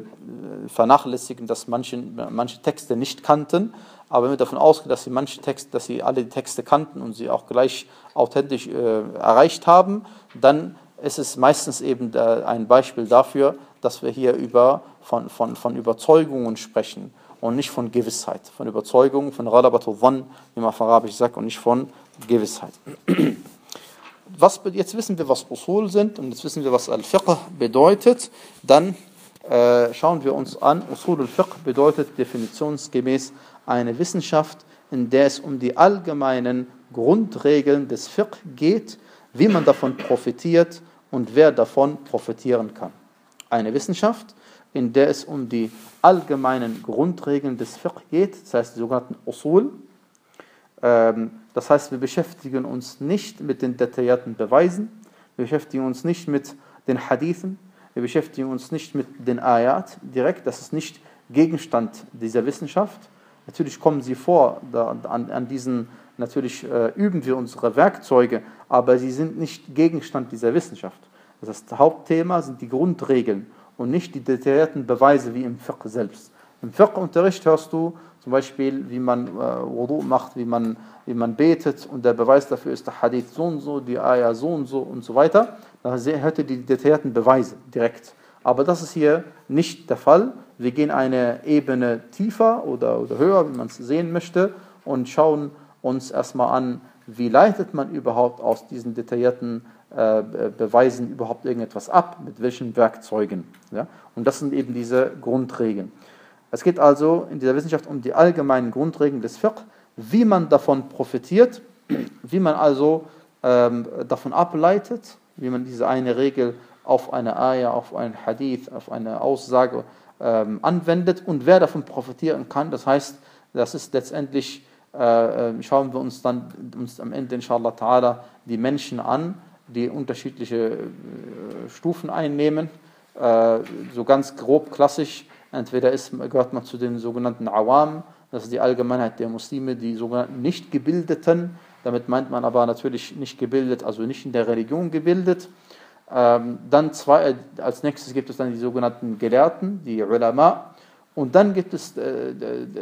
Speaker 1: vernachlässigen, dass manche, manche Texte nicht kannten, aber wenn wir davon ausgehen, dass sie manche Texte, dass sie alle die Texte kannten und sie auch gleich authentisch äh, erreicht haben, dann ist es meistens eben ein Beispiel dafür, dass wir hier über, von, von, von Überzeugungen sprechen und nicht von Gewissheit. Von Überzeugung, von Ralabatu Dhann, wie man auf Arabisch sagt, und nicht von Gewissheit. Was, jetzt wissen wir, was Usul sind und jetzt wissen wir, was Al-Fiqh bedeutet. Dann äh, schauen wir uns an, Usul al-Fiqh bedeutet definitionsgemäß eine Wissenschaft, in der es um die allgemeinen Grundregeln des Fiqh geht, wie man davon profitiert und wer davon profitieren kann. Eine Wissenschaft, in der es um die allgemeinen Grundregeln des Fiqh geht, das heißt die sogenannten Usul. Ähm, das heißt, wir beschäftigen uns nicht mit den detaillierten Beweisen, wir beschäftigen uns nicht mit den Hadithen, wir beschäftigen uns nicht mit den Ayat direkt, das ist nicht Gegenstand dieser Wissenschaft. Natürlich kommen sie vor an, an diesen Natürlich äh, üben wir unsere Werkzeuge, aber sie sind nicht Gegenstand dieser Wissenschaft. Das Hauptthema sind die Grundregeln und nicht die detaillierten Beweise wie im Fiqh selbst. Im Fiqh-Unterricht hörst du zum Beispiel, wie man äh, Wudu macht, wie man, wie man betet und der Beweis dafür ist der Hadith so und so, die Ayah so und so und so weiter. Da hört ihr die detaillierten Beweise direkt. Aber das ist hier nicht der Fall. Wir gehen eine Ebene tiefer oder, oder höher, wie man es sehen möchte, und schauen uns erstmal an, wie leitet man überhaupt aus diesen detaillierten äh, Beweisen überhaupt irgendetwas ab, mit welchen Werkzeugen. Ja? Und das sind eben diese Grundregeln. Es geht also in dieser Wissenschaft um die allgemeinen Grundregeln des Fiqh, wie man davon profitiert, wie man also ähm, davon ableitet, wie man diese eine Regel auf eine Ayah, auf einen Hadith, auf eine Aussage ähm, anwendet und wer davon profitieren kann. Das heißt, das ist letztendlich äh, äh, schauen wir uns dann uns am Ende inshallah ta'ala die Menschen an, die unterschiedliche äh, Stufen einnehmen. so ganz grob klassisch, entweder ist, gehört man zu den sogenannten Awam, das ist die Allgemeinheit der Muslime, die sogenannten Nicht-Gebildeten, damit meint man aber natürlich nicht gebildet, also nicht in der Religion gebildet. Ähm, dann zwei, äh, als nächstes gibt es dann die sogenannten Gelehrten, die Ulama. Und dann gibt es äh,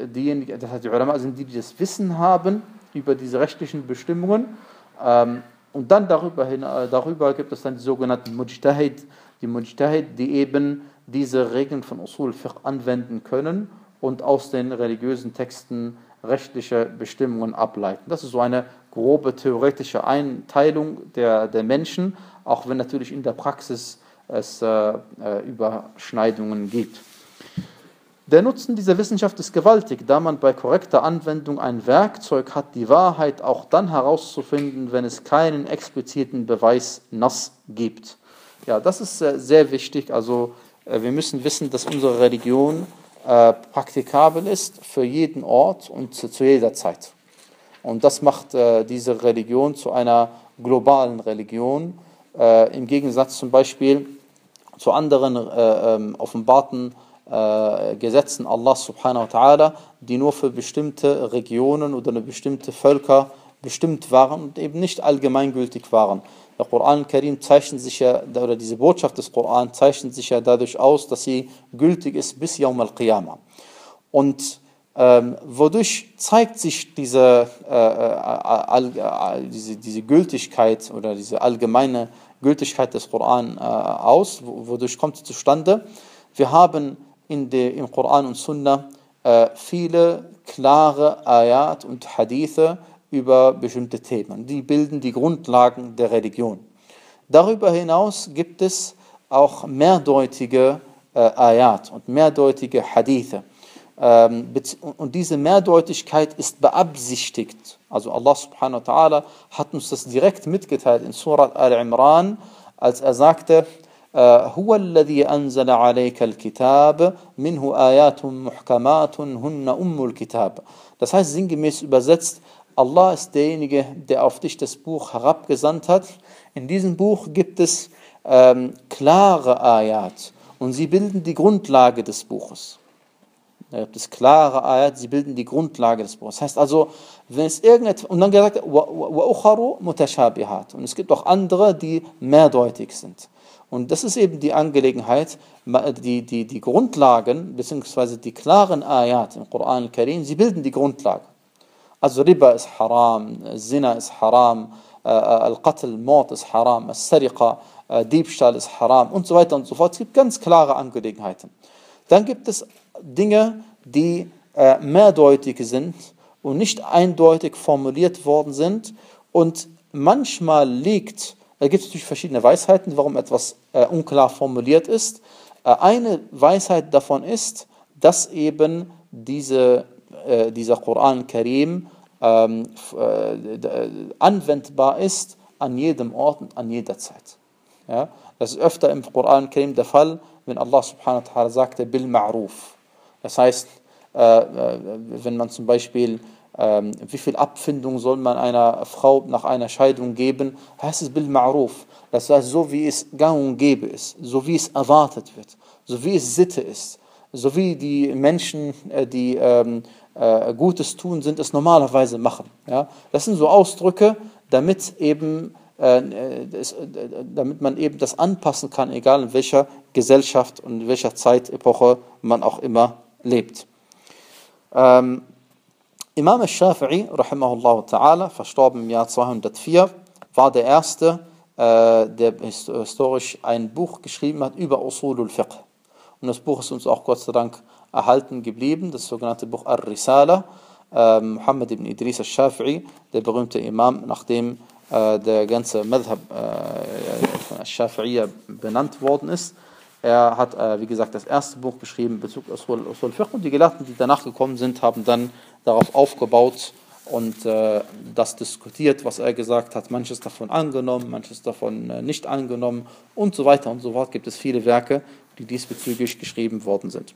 Speaker 1: diejenigen, das heißt die Ulama sind die, die das Wissen haben über diese rechtlichen Bestimmungen. Ähm, und dann darüber, hin, äh, darüber gibt es dann die sogenannten Mujtahid, die Mujtahid, die eben diese Regeln von Usul Fiqh anwenden können und aus den religiösen Texten rechtliche Bestimmungen ableiten. Das ist so eine grobe theoretische Einteilung der, der Menschen, auch wenn natürlich in der Praxis es äh, äh, Überschneidungen gibt. Der Nutzen dieser Wissenschaft ist gewaltig, da man bei korrekter Anwendung ein Werkzeug hat, die Wahrheit auch dann herauszufinden, wenn es keinen expliziten Beweis nass gibt. Ja, das ist äh, sehr wichtig. Also wir müssen wissen, dass unsere Religion äh, praktikabel ist für jeden Ort und zu, zu jeder Zeit. Und das macht äh, diese Religion zu einer globalen Religion, äh, im Gegensatz zum Beispiel zu anderen äh, ähm, offenbarten äh, Gesetzen Allah subhanahu wa ta'ala, die nur für bestimmte Regionen oder bestimmte Völker bestimmt waren und eben nicht allgemeingültig waren. Der Koran Karim zeichnet sich ja, oder diese Botschaft des Koran zeichnet sich ja dadurch aus, dass sie gültig ist bis Yawm al-Qiyamah. Und ähm, wodurch zeigt sich diese, äh, all, äh, diese, diese Gültigkeit oder diese allgemeine Gültigkeit des Koran äh, aus? Wodurch kommt sie zustande? Wir haben in der, im Koran und Sunna äh, viele klare Ayat und Hadithe, über bestimmte Themen. Die bilden die Grundlagen der Religion. Darüber hinaus gibt es auch mehrdeutige äh, Ayat und mehrdeutige Hadithe. Ähm, und diese Mehrdeutigkeit ist beabsichtigt. Also Allah subhanahu wa ta'ala hat uns das direkt mitgeteilt in Surat Al-Imran, als er sagte, هو الذي أنزل عليك الكتاب منه آيات محكمات هن أم الكتاب. Das heißt sinngemäß übersetzt, Allah ist derjenige, der auf dich das Buch herabgesandt hat. In diesem Buch gibt es ähm, klare Ayat und sie bilden die Grundlage des Buches. Da gibt es klare Ayat, sie bilden die Grundlage des Buches. Das heißt also, wenn es irgendetwas, und dann gesagt, mutashabihat. Und es gibt auch andere, die mehrdeutig sind. Und das ist eben die Angelegenheit, die, die, die Grundlagen, beziehungsweise die klaren Ayat im Koran al-Karim, sie bilden die Grundlage. Also Riba ist haram, Zina ist haram, äh, Al-Qatl, Mord ist haram, Al-Sariqa, äh, Diebstahl ist haram und so weiter und so fort. Es gibt ganz klare Angelegenheiten. Dann gibt es Dinge, die äh, mehrdeutig sind und nicht eindeutig formuliert worden sind. Und manchmal liegt, da gibt es natürlich verschiedene Weisheiten, warum etwas äh, unklar formuliert ist. Äh, eine Weisheit davon ist, dass eben diese, äh, dieser Koran Karim ähm, äh, anwendbar ist an jedem Ort und an jeder Zeit. Ja? Das ist öfter im Koran Karim der Fall, wenn Allah subhanahu wa ta'ala sagte, bil ma'ruf. Das heißt, äh, äh, wenn man zum Beispiel, ähm, wie viel Abfindung soll man einer Frau nach einer Scheidung geben, heißt es bil ma'ruf. Das heißt, so wie es gang und gäbe ist, so wie es erwartet wird, so wie es Sitte ist, so wie die Menschen, die ähm, äh, Gutes tun, sind es normalerweise machen. Ja? Das sind so Ausdrücke, damit eben äh, das, äh, damit man eben das anpassen kann, egal in welcher Gesellschaft und in welcher Zeitepoche man auch immer lebt. Ähm, Imam al-Shafi'i, rahimahullah ta'ala, verstorben im Jahr 204, war der Erste, äh, der historisch ein Buch geschrieben hat über Usulul Fiqh. Und das Buch ist uns auch Gott sei Dank erhalten geblieben, das sogenannte Buch Ar-Risala, äh, Muhammad ibn Idris al-Shafi'i, der berühmte Imam, nachdem äh, der ganze Madhab äh, von al-Shafi'iyya benannt worden ist. Er hat, äh, wie gesagt, das erste Buch geschrieben Bezug Usul, Usul Fiqh und die Gelehrten, die danach gekommen sind, haben dann darauf aufgebaut und äh, das diskutiert, was er gesagt hat, manches davon angenommen, manches davon äh, nicht angenommen und so weiter und so fort. Gibt es viele Werke, die diesbezüglich geschrieben worden sind.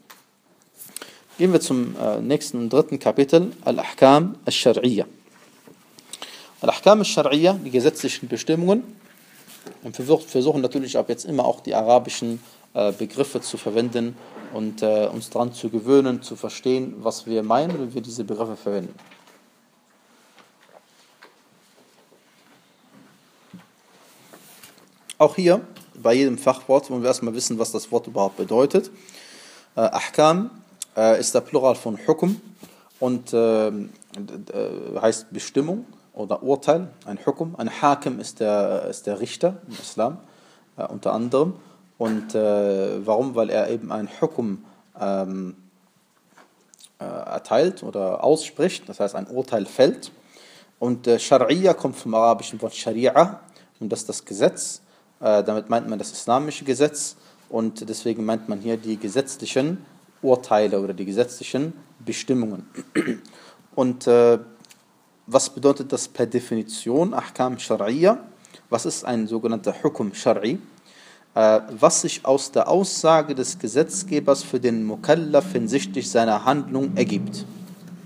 Speaker 1: Gehen wir zum äh, nächsten und dritten Kapitel, Al-Ahkam al-Shar'iyya. Al-Ahkam al-Shar'iyya, die gesetzlichen Bestimmungen. Wir versuchen natürlich ab jetzt immer auch die arabischen äh, Begriffe zu verwenden und äh, uns daran zu gewöhnen, zu verstehen, was wir meinen, wenn wir diese Begriffe verwenden. Auch hier bei jedem Fachwort wollen wir erstmal wissen, was das Wort überhaupt bedeutet. Ahkam äh, ist der Plural von Hukum und äh, heißt Bestimmung oder Urteil, ein Hukum. Ein Hakim ist der, ist der Richter im Islam, äh, unter anderem. Und äh, warum? Weil er eben ein Hukum ähm, äh, erteilt oder ausspricht, das heißt ein Urteil fällt. Und äh, Scharia kommt vom arabischen Wort Scharia und das ist das Gesetz. Äh, damit meint man das islamische Gesetz und deswegen meint man hier die gesetzlichen Urteile oder die gesetzlichen Bestimmungen. Und äh, was bedeutet das per Definition? Ahkam Shar'iyya. Was ist ein sogenannter Hukum Shar'i? Äh, was sich aus der Aussage des Gesetzgebers für den Mukallaf hinsichtlich seiner Handlung ergibt.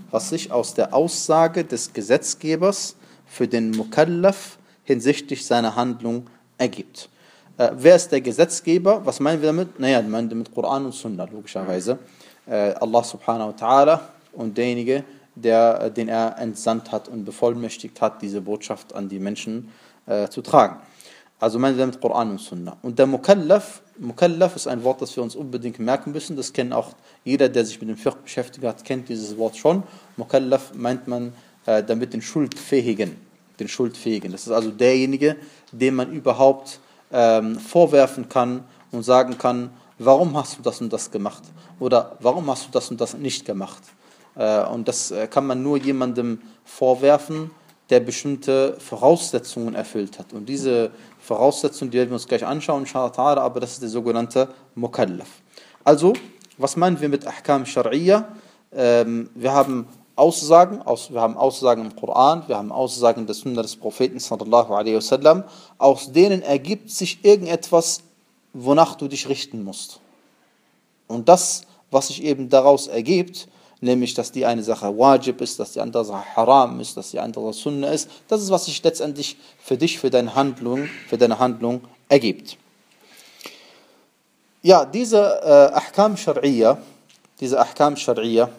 Speaker 1: Was sich aus der Aussage des Gesetzgebers für den Mukallaf hinsichtlich seiner Handlung ergibt. Äh, wer ist der Gesetzgeber? Was meinen wir damit? Naja, wir meinen damit Koran und Sunna, logischerweise. Äh, Allah subhanahu wa ta'ala und derjenige, der, den er entsandt hat und bevollmächtigt hat, diese Botschaft an die Menschen äh, zu tragen. Also meinen wir damit Koran und Sunna. Und der Mukallaf, Mukallaf ist ein Wort, das wir uns unbedingt merken müssen. Das kennt auch jeder, der sich mit dem Fiqh beschäftigt hat, kennt dieses Wort schon. Mukallaf meint man äh, damit den Schuldfähigen. Den Schuldfähigen. Das ist also derjenige, dem man überhaupt ähm, vorwerfen kann und sagen kann, warum hast du das und das gemacht? Oder warum hast du das und das nicht gemacht? Äh, und das äh, kann man nur jemandem vorwerfen, der bestimmte Voraussetzungen erfüllt hat. Und diese Voraussetzungen, die werden wir uns gleich anschauen, inshallah, aber das ist der sogenannte Mukallaf. Also, was meinen wir mit Ahkam Shar'iyya? Ähm, wir haben Aussagen, wir haben Aussagen im Koran, wir haben Aussagen des Sunna des Propheten sallallahu alaihi wasallam, aus denen ergibt sich irgendetwas, wonach du dich richten musst. Und das, was sich eben daraus ergibt, nämlich dass die eine Sache wajib ist, dass die andere Sache haram ist, dass die andere Sunna ist, das ist, was sich letztendlich für dich, für deine Handlung, für deine Handlung ergibt. Ja, diese äh, Ahkam Shar'iyya, diese Ahkam Shar'iyya,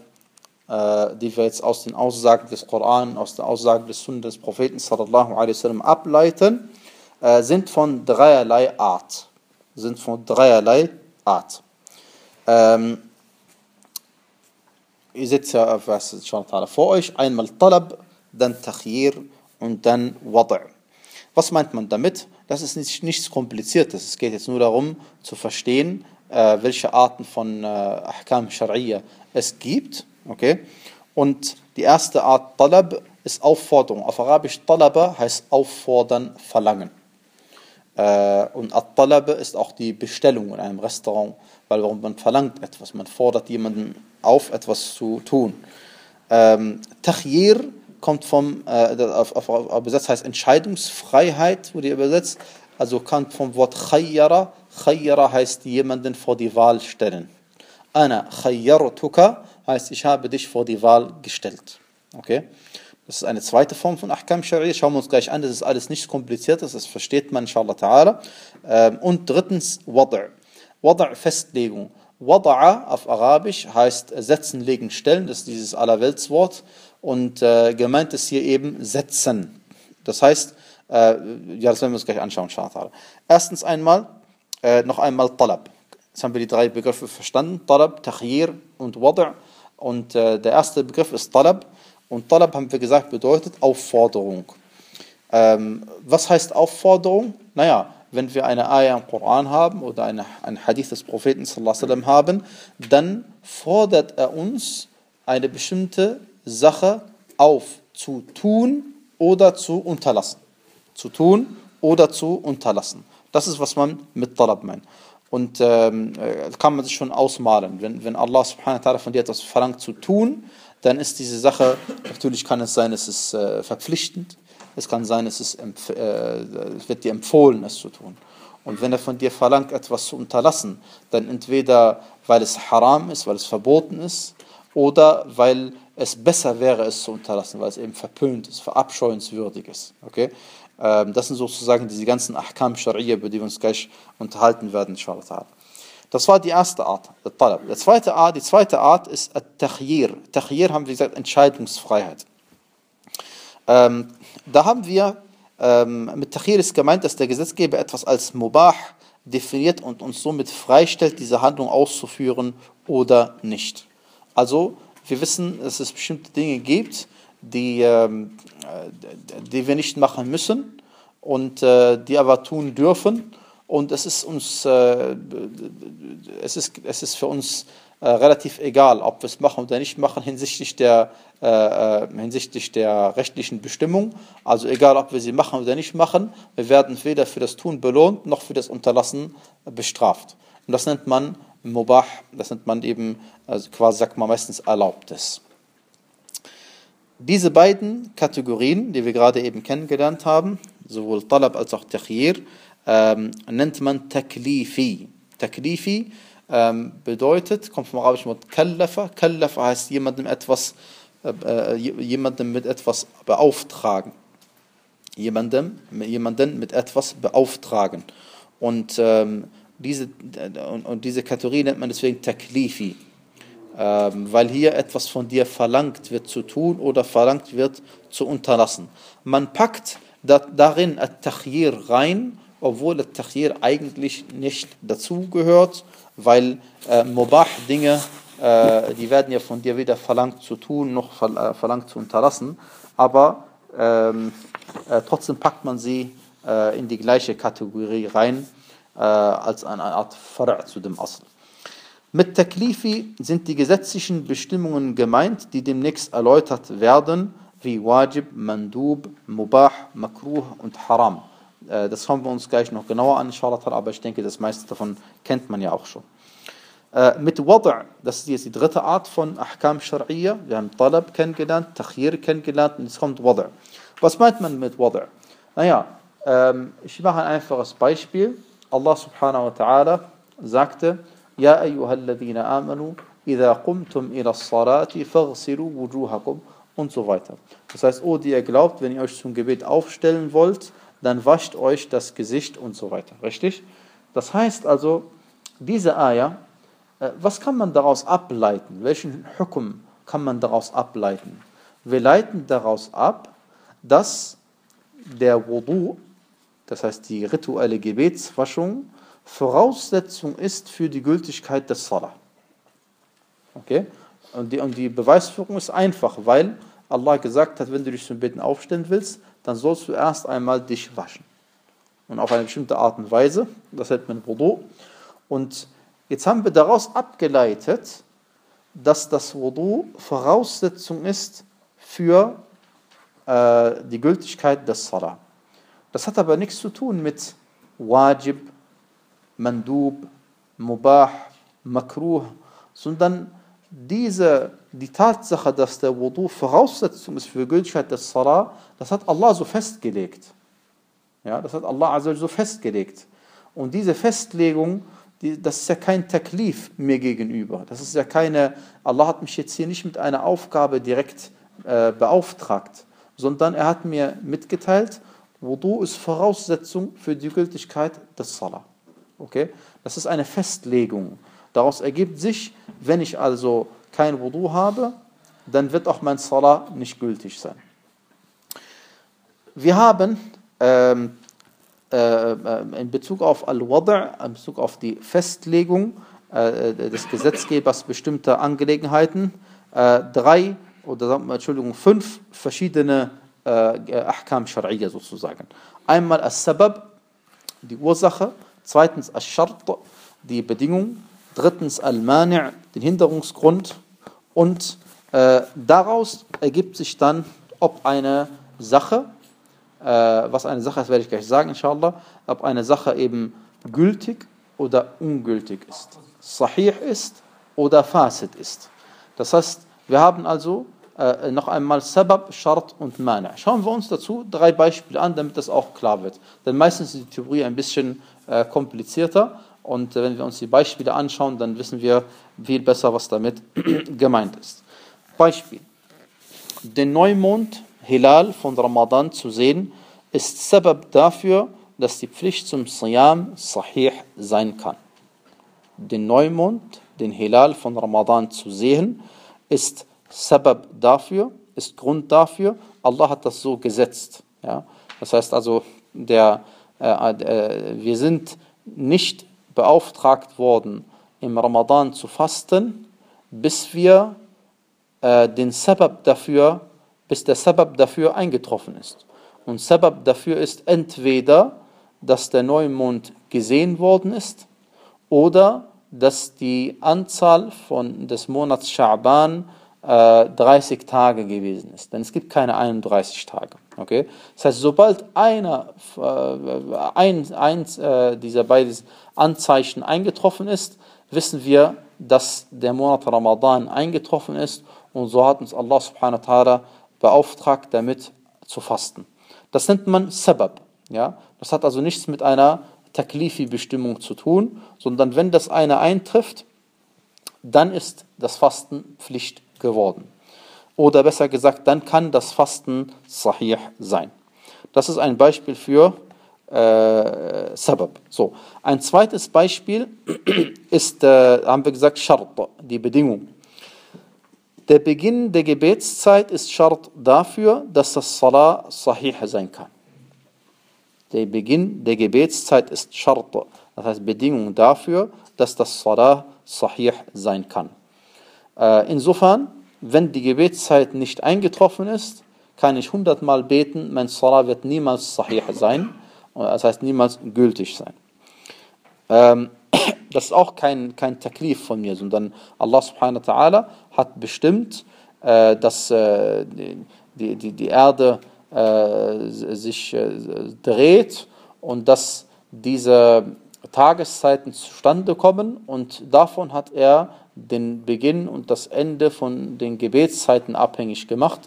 Speaker 1: die wir jetzt aus den Aussagen des Koran, aus den Aussagen des Sunna des Propheten sallallahu alaihi wasallam ableiten, äh, sind von dreierlei Art. Sind von dreierlei Art. Ähm, ihr seht ja was vor euch, einmal Talab, dann Takhir und dann Wada'. Was meint man damit? Das ist nicht, nichts Kompliziertes. Es geht jetzt nur darum zu verstehen, äh, welche Arten von äh, Ahkam Shar'iyya es gibt. Okay? Und die erste Art Talab ist Aufforderung. Auf Arabisch Talaba heißt auffordern, verlangen. Äh, und At-Talab ist auch die Bestellung in einem Restaurant, weil warum man verlangt etwas, man fordert jemanden auf, etwas zu tun. Ähm, Tachir kommt vom, äh, auf, auf, auf übersetzt heißt Entscheidungsfreiheit, wurde übersetzt, also kommt vom Wort Khayyara. Khayyara heißt jemanden vor die Wahl stellen. Ana khayyartuka heißt, ich habe dich vor die Wahl gestellt. Okay? Das ist eine zweite Form von Ahkam Sharia. Schauen wir uns gleich an, das ist alles nichts Kompliziertes, das versteht man, inshallah ta'ala. Ähm, und drittens, Wada'. Wada' Festlegung. Wada'a auf Arabisch heißt setzen, legen, stellen, das ist dieses Allerweltswort. Und äh, gemeint ist hier eben setzen. Das heißt, äh, ja, das werden wir uns gleich anschauen, inshallah. Erstens einmal, äh, noch einmal Talab. Jetzt haben wir die drei Begriffe verstanden. Talab, Takhir und Wada'. Und äh, der erste Begriff ist Talab. Und Talab haben wir gesagt, bedeutet Aufforderung. Ähm, was heißt Aufforderung? Naja, wenn wir eine Ayah im Koran haben oder eine, ein Hadith des Propheten sallam, haben, dann fordert er uns eine bestimmte Sache auf zu tun oder zu unterlassen. Zu tun oder zu unterlassen. Das ist, was man mit Talab meint. Und ähm, äh, kann man sich schon ausmalen. Wenn, wenn Allah subhanahu wa ta'ala von dir etwas verlangt zu tun, dann ist diese Sache, natürlich kann es sein, es ist äh, verpflichtend, es kann sein, es, ist, äh, es wird dir empfohlen, es zu tun. Und wenn er von dir verlangt, etwas zu unterlassen, dann entweder, weil es haram ist, weil es verboten ist, oder weil es besser wäre, es zu unterlassen, weil es eben verpönt ist, verabscheuenswürdig ist. Okay? Ähm, das sind sozusagen diese ganzen Ahkam Sharia, über die wir uns gleich unterhalten werden, inshallah. Das war die erste Art, der Talab. Die zweite Art, die zweite Art ist Tachir. Tachir haben wir gesagt, Entscheidungsfreiheit. Ähm, da haben wir, ähm, mit Tachir ist gemeint, dass der Gesetzgeber etwas als Mubah definiert und uns somit freistellt, diese Handlung auszuführen oder nicht. Also, wir wissen, dass es bestimmte Dinge gibt, die, ähm, die wir nicht machen müssen und äh, die aber tun dürfen. Und es ist uns, äh, es ist, es ist für uns äh, relativ egal, ob wir es machen oder nicht machen hinsichtlich der, äh, äh, hinsichtlich der rechtlichen Bestimmung. Also egal, ob wir sie machen oder nicht machen, wir werden weder für das Tun belohnt noch für das Unterlassen bestraft. Und das nennt man Mubah, das nennt man eben, also quasi sagt man meistens Erlaubtes. Diese beiden Kategorien, die wir gerade eben kennengelernt haben, sowohl Talab als auch Takhir, ähm, nennt man Taklifi. Taklifi ähm, bedeutet, kommt vom arabischen Wort Kallafa. Kallafa heißt jemandem etwas, äh, äh jemandem mit etwas beauftragen. Jemandem, jemanden mit etwas beauftragen. Und ähm, diese, und, und, diese Kategorie nennt man deswegen Taklifi weil hier etwas von dir verlangt wird zu tun oder verlangt wird zu unterlassen. Man packt da, darin At-Tachir rein, obwohl At-Tachir eigentlich nicht dazugehört, weil äh, Mubah-Dinge, äh, die werden ja von dir weder verlangt zu tun, noch äh, verlangt zu unterlassen, aber ähm, äh, trotzdem packt man sie äh, in die gleiche Kategorie rein, äh, als eine Art Fara' zu dem Asl. Mit Taklifi sind die gesetzlichen Bestimmungen gemeint, die demnächst erläutert werden, wie Wajib, Mandub, Mubah, Makruh und Haram. Äh, das schauen wir uns gleich noch genauer an, aber ich denke, das meiste davon kennt man ja auch schon. Äh, mit Wada', das ist jetzt die dritte Art von Ahkam Shar'iyya. Wir haben Talab kennengelernt, Takhir kennengelernt und jetzt kommt Wada'. Was meint man mit Wada'? Naja, ähm, ich mache ein einfaches Beispiel. Allah subhanahu wa ta'ala sagte, يا أيها الذين آمنوا إذا قمتم إلى الصلاة فاغسلوا وجوهكم und so weiter. Das heißt, oh, die ihr glaubt, wenn ihr euch zum Gebet aufstellen wollt, dann wascht euch das Gesicht und so weiter. Richtig? Das heißt also, diese Eier, äh, was kann man daraus ableiten? Welchen Hukum kann man daraus ableiten? Wir leiten daraus ab, dass der Wudu, das heißt die rituelle Gebetswaschung, Voraussetzung ist für die Gültigkeit des Salah. Okay? Und die, und die Beweisführung ist einfach, weil Allah gesagt hat, wenn du dich zum Beten aufstellen willst, dann sollst du erst einmal dich waschen. Und auf eine bestimmte Art und Weise, das nennt man Wudu. Und jetzt haben wir daraus abgeleitet, dass das Wudu Voraussetzung ist für äh, die Gültigkeit des Salah. Das hat aber nichts zu tun mit Wajib, Mandub, Mubah, Makruh, sondern diese, die Tatsache, dass der Wudu Voraussetzung ist für Gültigkeit des Salah, das hat Allah so festgelegt. Ja, das hat Allah so festgelegt. Und diese Festlegung, die, das ist ja kein Taklif mir gegenüber. Das ist ja keine, Allah hat mich jetzt hier nicht mit einer Aufgabe direkt äh, beauftragt, sondern er hat mir mitgeteilt, Wudu ist Voraussetzung für die Gültigkeit des Salah. Okay? Das ist eine Festlegung. Daraus ergibt sich, wenn ich also kein Wudu habe, dann wird auch mein Salah nicht gültig sein. Wir haben ähm, äh, in Bezug auf Al-Wada', in Bezug auf die Festlegung äh, des Gesetzgebers bestimmter Angelegenheiten, äh, drei oder Entschuldigung, fünf verschiedene äh, Ahkam Shar'iyya sozusagen. Einmal As-Sabab, die Ursache, Zweitens Ash-Shart, die Bedingung. Drittens Al-Mani', den Hinderungsgrund. Und äh, daraus ergibt sich dann, ob eine Sache, äh, was eine Sache ist, werde ich gleich sagen, inshallah, ob eine Sache eben gültig oder ungültig ist. Sahih ist oder Fasid ist. Das heißt, wir haben also äh, noch einmal Sabab, Shart und Mani'. Schauen wir uns dazu drei Beispiele an, damit das auch klar wird. Denn meistens ist die Theorie ein bisschen äh, komplizierter. Und wenn wir uns die Beispiele anschauen, dann wissen wir viel besser, was damit gemeint ist. Beispiel. Den Neumond, Hilal von Ramadan zu sehen, ist Sabab dafür, dass die Pflicht zum Siyam sahih sein kann. Den Neumond, den Hilal von Ramadan zu sehen, ist Sabab dafür, ist Grund dafür. Allah hat das so gesetzt. Ja? Das heißt also, der äh, äh, wir sind nicht beauftragt worden, im Ramadan zu fasten, bis wir äh, den Sabab dafür, bis der Sabab dafür eingetroffen ist. Und Sabab dafür ist entweder, dass der Neumond gesehen worden ist oder dass die Anzahl von des Monats Scha'ban äh, 30 Tage gewesen ist. Denn es gibt keine 31 Tage. Okay? Das heißt, sobald einer, äh, ein, eins äh, dieser beiden Anzeichen eingetroffen ist, wissen wir, dass der Monat Ramadan eingetroffen ist und so hat uns Allah subhanahu wa ta'ala beauftragt, damit zu fasten. Das nennt man Sabab. Ja? Das hat also nichts mit einer Taklifi-Bestimmung zu tun, sondern wenn das eine eintrifft, dann ist das Fasten Pflicht geworden. Oder besser gesagt, dann kann das Fasten sahih sein. Das ist ein Beispiel für äh, Sabab. So. Ein zweites Beispiel ist, äh, haben wir gesagt, Shart, die Bedingung. Der Beginn der Gebetszeit ist Shart dafür, dass das Salah sahih sein kann. Der Beginn der Gebetszeit ist Shart, das heißt Bedingung dafür, dass das Salah sahih sein kann. Äh, insofern, wenn die Gebetszeit nicht eingetroffen ist, kann ich hundertmal beten, mein Salah wird niemals sahih sein, das heißt niemals gültig sein. Ähm, das ist auch kein, kein Taklif von mir, sondern Allah subhanahu wa ta'ala hat bestimmt, äh, dass äh, die, die, die Erde äh, sich äh, dreht und dass diese Tageszeiten zustande kommen und davon hat er den Beginn und das Ende von den Gebetszeiten abhängig gemacht.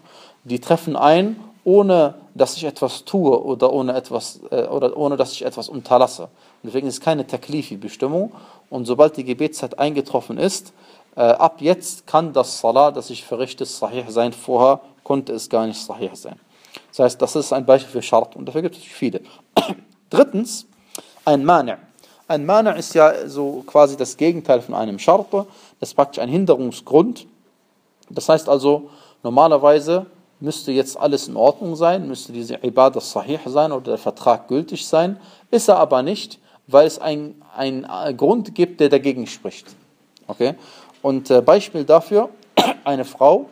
Speaker 1: Die treffen ein, ohne dass ich etwas tue oder ohne, etwas, äh, oder ohne dass ich etwas unterlasse. Deswegen ist es keine Taklifi-Bestimmung. Und sobald die Gebetszeit eingetroffen ist, äh, ab jetzt kann das Salah, das ich verrichte, sahih sein. Vorher konnte es gar nicht sahih sein. Das heißt, das ist ein Beispiel für Schart und dafür gibt es viele. Drittens, ein Mani'. Ein Mani' ist ja so quasi das Gegenteil von einem Schart. Das ist praktisch ein Hinderungsgrund. Das heißt also, normalerweise müsste jetzt alles in Ordnung sein, müsste diese Ibadah sahih sein oder der Vertrag gültig sein. Ist er aber nicht, weil es einen Grund gibt, der dagegen spricht. Okay? Und äh, Beispiel dafür, eine Frau,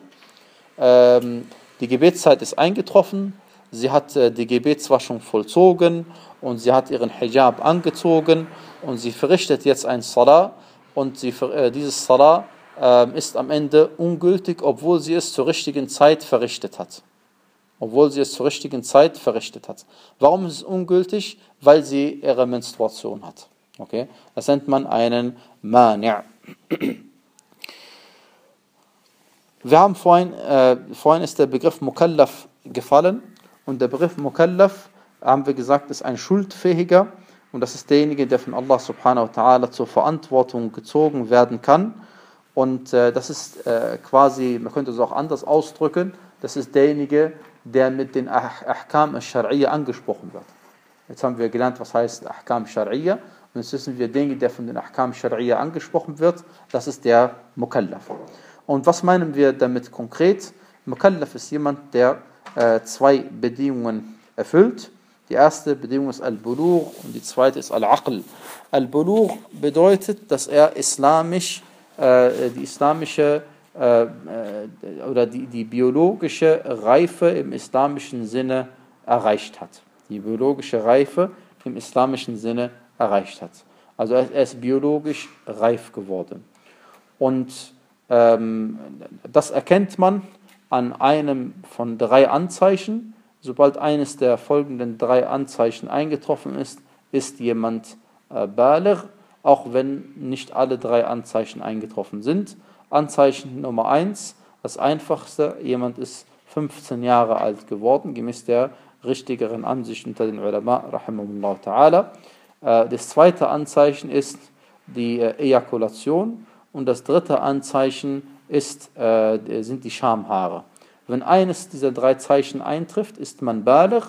Speaker 1: ähm, die Gebetszeit ist eingetroffen, sie hat äh, die Gebetswaschung vollzogen und sie hat ihren Hijab angezogen und sie verrichtet jetzt ein Salah und sie, äh, dieses Salah äh, ist am Ende ungültig, obwohl sie es zur richtigen Zeit verrichtet hat. Obwohl sie es zur richtigen Zeit verrichtet hat. Warum ist es ungültig? Weil sie ihre Menstruation hat. Okay? Das nennt man einen Mani'. Wir haben vorhin, äh, vorhin ist der Begriff Mukallaf gefallen und der Begriff Mukallaf, haben wir gesagt, ist ein Schuldfähiger und das ist derjenige, der von Allah subhanahu wa ta'ala zur Verantwortung gezogen werden kann und äh, das ist äh, quasi, man könnte es auch anders ausdrücken, das ist derjenige, der mit den Ahkam al-Shar'iyya angesprochen wird. Jetzt haben wir gelernt, was heißt Ahkam al-Shar'iyya und jetzt wissen wir, derjenige, der von den Ahkam al-Shar'iyya angesprochen wird, das ist der Mukallaf. Und was meinen wir damit konkret? Mukallaf ist jemand, der äh, zwei Bedingungen erfüllt. Die erste Bedingung ist Al-Bulugh und die zweite ist Al-Aql. Al-Bulugh bedeutet, dass er islamisch, äh, die islamische äh, äh, oder die, die biologische Reife im islamischen Sinne erreicht hat. Die biologische Reife im islamischen Sinne erreicht hat. Also er ist biologisch reif geworden. Und ähm, das erkennt man an einem von drei Anzeichen. Sobald eines der folgenden drei Anzeichen eingetroffen ist, ist jemand äh, Baligh, auch wenn nicht alle drei Anzeichen eingetroffen sind. Anzeichen Nummer eins, das einfachste, jemand ist 15 Jahre alt geworden, gemäß der richtigeren Ansicht unter den Ulama, rahimahullah ta'ala. Äh, das zweite Anzeichen ist die äh, Ejakulation. Und das dritte Anzeichen ist, äh, sind die Schamhaare. Wenn eines dieser drei Zeichen eintrifft, ist man Baligh.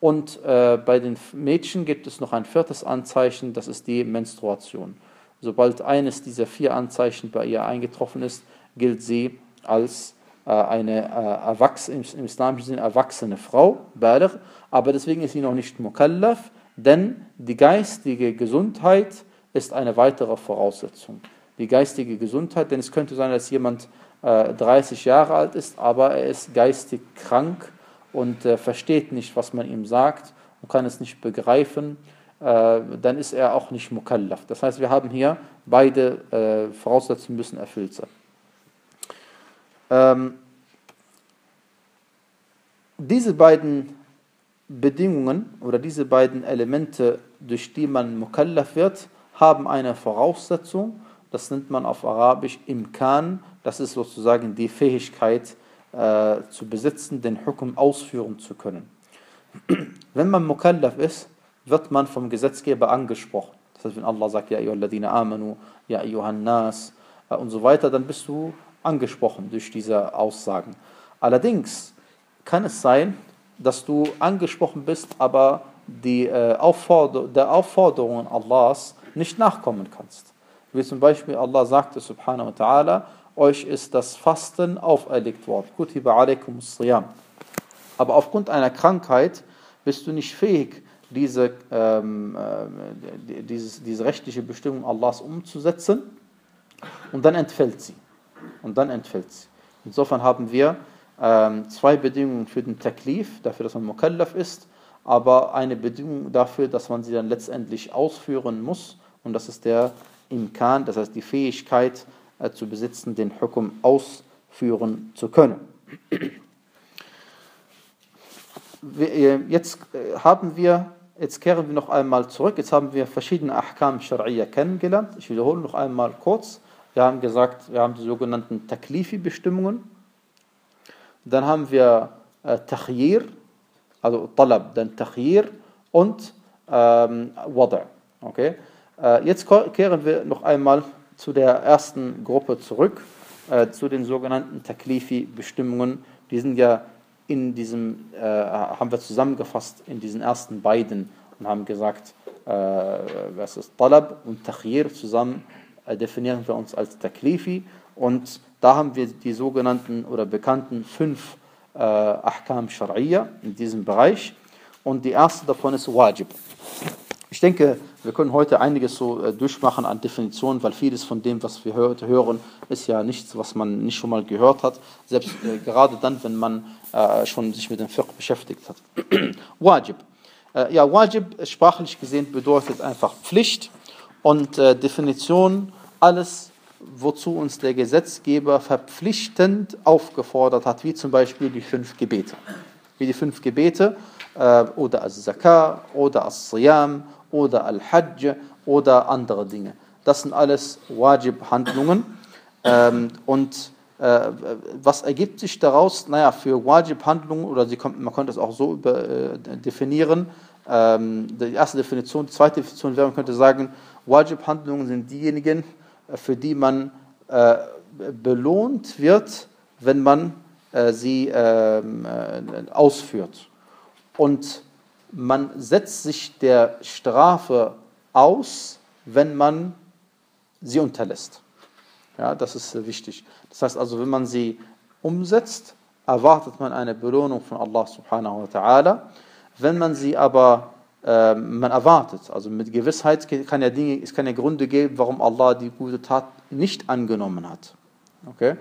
Speaker 1: Und äh, bei den Mädchen gibt es noch ein viertes Anzeichen, das ist die Menstruation. Sobald eines dieser vier Anzeichen bei ihr eingetroffen ist, gilt sie als äh, eine äh, im, im islamischen Sinne erwachsene Frau, Baligh. Aber deswegen ist sie noch nicht Mukallaf, Denn die geistige Gesundheit ist eine weitere Voraussetzung. Die geistige Gesundheit, denn es könnte sein, dass jemand 30 Jahre alt ist, aber er ist geistig krank und äh, versteht nicht, was man ihm sagt und kann es nicht begreifen, äh, dann ist er auch nicht mukallaf. Das heißt, wir haben hier beide äh, Voraussetzungen müssen erfüllt sein. Ähm, diese beiden Bedingungen oder diese beiden Elemente, durch die man mukallaf wird, haben eine Voraussetzung, das nennt man auf Arabisch Imkan, das ist sozusagen die Fähigkeit äh, zu besitzen, den Hukum ausführen zu können. Wenn man mukallaf ist, wird man vom Gesetzgeber angesprochen. Das heißt, wenn Allah sagt, Ja, ayyuhalladina amanu, Ja, ayyuhan nas äh, und so weiter, dann bist du angesprochen durch diese Aussagen. Allerdings kann es sein, dass du angesprochen bist, aber die, äh, Aufforder der Aufforderungen Allahs nicht nachkommen kannst. Wie zum Beispiel Allah sagte, subhanahu wa ta'ala, euch ist das Fasten auferlegt worden. Kutiba alaikum siyam. Aber aufgrund einer Krankheit bist du nicht fähig, diese, ähm, äh, dieses, diese rechtliche Bestimmung Allahs umzusetzen und dann entfällt sie. Und dann entfällt sie. Insofern haben wir ähm, zwei Bedingungen für den Taklif, dafür, dass man Mukallaf ist, aber eine Bedingung dafür, dass man sie dann letztendlich ausführen muss und das ist der Imkan, das heißt die Fähigkeit äh, zu besitzen, den Hukum ausführen zu können. Äh, jetzt äh, haben wir, jetzt kehren wir noch einmal zurück, jetzt haben wir verschiedene Ahkam Shar'iyya kennengelernt. Ich wiederhole noch einmal kurz. Wir haben gesagt, wir haben die sogenannten Taklifi-Bestimmungen. Dann haben wir äh, Tachir, also Talab, dann Tachir und ähm, Wada. Okay? Äh, jetzt kehren wir noch einmal zu der ersten Gruppe zurück, äh, zu den sogenannten Taklifi-Bestimmungen. Die sind ja in diesem, äh, haben wir zusammengefasst in diesen ersten beiden und haben gesagt, äh, was ist Talab und Tachir zusammen äh, definieren wir uns als Taklifi und da haben wir die sogenannten oder bekannten fünf äh, Ahkam Shar'iyya in diesem Bereich und die erste davon ist Wajib. Ich denke, wir können heute einiges so äh, durchmachen an Definitionen, weil vieles von dem, was wir heute hören, ist ja nichts, was man nicht schon mal gehört hat, selbst äh, gerade dann, wenn man äh, schon sich mit dem Fiqh beschäftigt hat. Wajib. Äh, ja, Wajib, sprachlich gesehen, bedeutet einfach Pflicht und äh, Definition, alles, wozu uns der Gesetzgeber verpflichtend aufgefordert hat, wie zum Beispiel die fünf Gebete. Wie die fünf Gebete äh, oder As-Zakah oder As-Siyam oder Al-Hajj oder andere Dinge. Das sind alles Wajib-Handlungen. Ähm, und äh, was ergibt sich daraus? Naja, für Wajib-Handlungen, oder kommt, man könnte es auch so über, äh, definieren, ähm, die erste Definition, die zweite Definition wäre, man könnte sagen, Wajib-Handlungen sind diejenigen, äh, für die man äh, belohnt wird, wenn man äh, sie ähm, äh, ausführt. Und man setzt sich der Strafe aus, wenn man sie unterlässt. Ja, das ist wichtig. Das heißt also, wenn man sie umsetzt, erwartet man eine Belohnung von Allah subhanahu wa ta'ala. Wenn man sie aber äh, man erwartet, also mit Gewissheit kann ja Dinge, es kann ja Gründe geben, warum Allah die gute Tat nicht angenommen hat. Okay?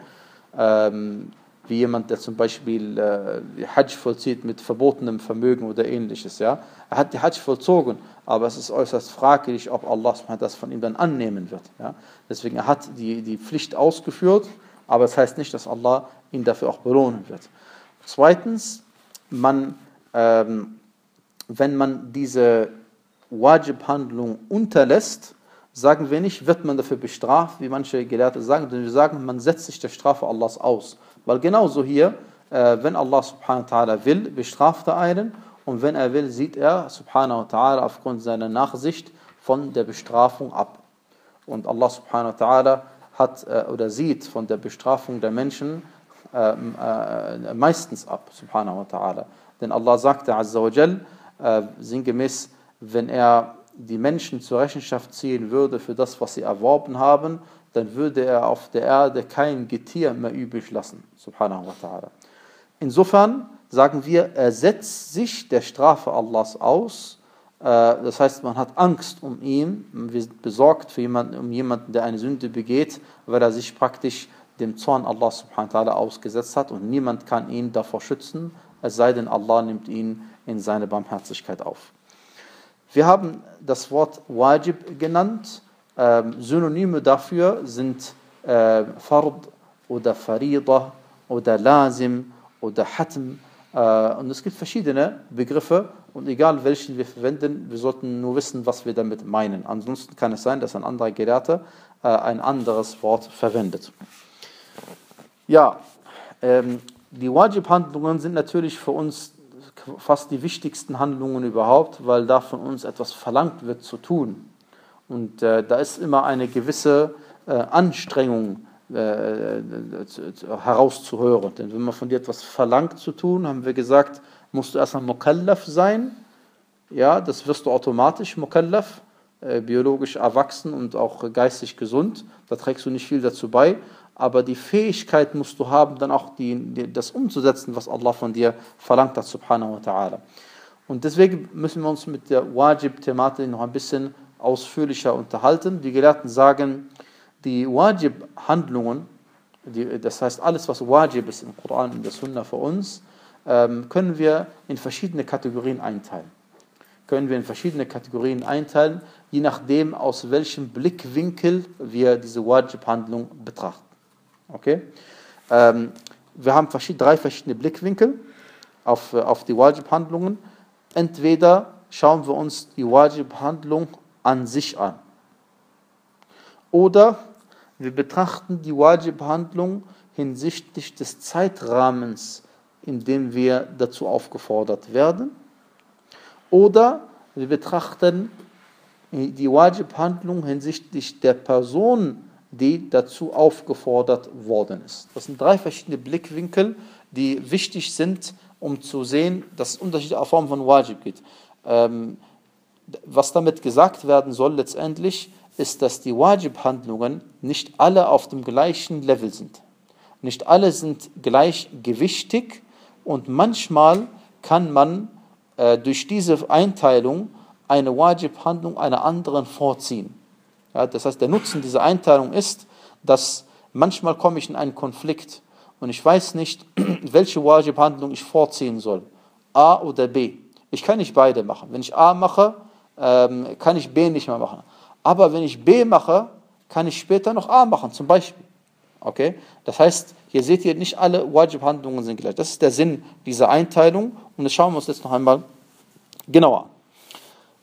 Speaker 1: Ähm, wie jemand, der zum Beispiel äh, Hajj vollzieht mit verbotenem Vermögen oder ähnliches. Ja? Er hat die Hajj vollzogen, aber es ist äußerst fraglich, ob Allah das von ihm dann annehmen wird. Ja? Deswegen er hat die, die Pflicht ausgeführt, aber es das heißt nicht, dass Allah ihn dafür auch belohnen wird. Zweitens, man, ähm, wenn man diese Wajib-Handlung unterlässt, sagen wir nicht, wird man dafür bestraft, wie manche Gelehrte sagen, sondern wir sagen, man setzt sich der Strafe Allahs aus. Weil genauso hier, äh, wenn Allah subhanahu wa ta'ala will, bestraft er einen und wenn er will, sieht er subhanahu wa ta'ala aufgrund seiner Nachsicht von der Bestrafung ab. Und Allah subhanahu wa ta'ala hat äh, oder sieht von der Bestrafung der Menschen äh, äh, meistens ab, subhanahu wa ta'ala. Denn Allah sagte azza wa jal, sinngemäß, wenn er die Menschen zur Rechenschaft ziehen würde für das, was sie erworben haben, dann würde er auf der Erde kein Getier mehr übrig lassen. Subhanahu wa ta'ala. Insofern sagen wir, er setzt sich der Strafe Allahs aus, das heißt, man hat Angst um ihn, wir sind besorgt für jemanden, um jemanden, der eine Sünde begeht, weil er sich praktisch dem Zorn Allah subhanahu wa ta'ala ausgesetzt hat und niemand kann ihn davor schützen, es sei denn, Allah nimmt ihn in seine Barmherzigkeit auf. Wir haben das Wort Wajib genannt. Ähm, Synonyme dafür sind äh, Fard oder Farida oder Lazim oder Hatm. Äh, und es gibt verschiedene Begriffe und egal welchen wir verwenden, wir sollten nur wissen, was wir damit meinen. Ansonsten kann es sein, dass ein anderer Gelehrter äh, ein anderes Wort verwendet. Ja, ähm, die Wajib-Handlungen sind natürlich für uns fast die wichtigsten Handlungen überhaupt, weil da von uns etwas verlangt wird zu tun. Und äh, da ist immer eine gewisse äh, Anstrengung äh, herauszuhören. Denn wenn man von dir etwas verlangt zu tun, haben wir gesagt, musst du erstmal Mukallaf sein. Ja, das wirst du automatisch Mukallaf, äh, biologisch erwachsen und auch geistig gesund. Da trägst du nicht viel dazu bei. Aber die Fähigkeit musst du haben, dann auch die, die, das umzusetzen, was Allah von dir verlangt hat, subhanahu wa ta'ala. Und deswegen müssen wir uns mit der Wajib-Thematik noch ein bisschen ausführlicher unterhalten. Die Gelehrten sagen, die Wajib-Handlungen, das heißt alles, was Wajib ist im Koran und der Sunna für uns, ähm, können wir in verschiedene Kategorien einteilen. Können wir in verschiedene Kategorien einteilen, je nachdem, aus welchem Blickwinkel wir diese Wajib-Handlung betrachten. Okay? Ähm, wir haben drei verschiedene Blickwinkel auf, auf die Wajib-Handlungen. Entweder schauen wir uns die Wajib-Handlung an sich an. Oder wir betrachten die Wajib-Handlung hinsichtlich des Zeitrahmens, in dem wir dazu aufgefordert werden. Oder wir betrachten die Wajib-Handlung hinsichtlich der Person, die dazu aufgefordert worden ist. Das sind drei verschiedene Blickwinkel, die wichtig sind, um zu sehen, dass es unterschiedliche Formen von Wajib gibt. Ähm, was damit gesagt werden soll letztendlich, ist, dass die Wajib-Handlungen nicht alle auf dem gleichen Level sind. Nicht alle sind gleichgewichtig und manchmal kann man äh, durch diese Einteilung eine Wajib-Handlung einer anderen vorziehen. Ja, das heißt, der Nutzen dieser Einteilung ist, dass manchmal komme ich in einen Konflikt und ich weiß nicht, welche Wajib-Handlung ich vorziehen soll. A oder B. Ich kann nicht beide machen. Wenn ich A mache, ähm, kann ich B nicht mehr machen. Aber wenn ich B mache, kann ich später noch A machen, zum Beispiel. Okay? Das heißt, hier seht ihr, nicht alle Wajib-Handlungen sind gleich. Das ist der Sinn dieser Einteilung und das schauen wir uns jetzt noch einmal genauer an.